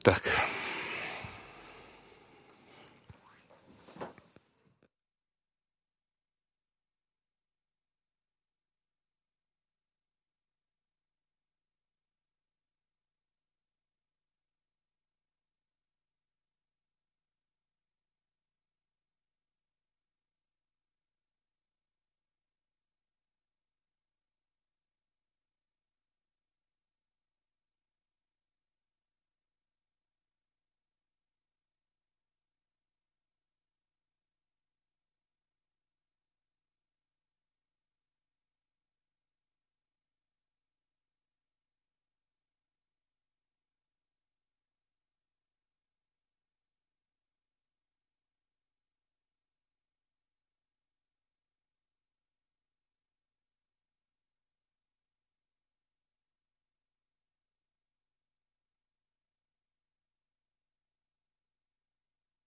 Speaker 1: Так.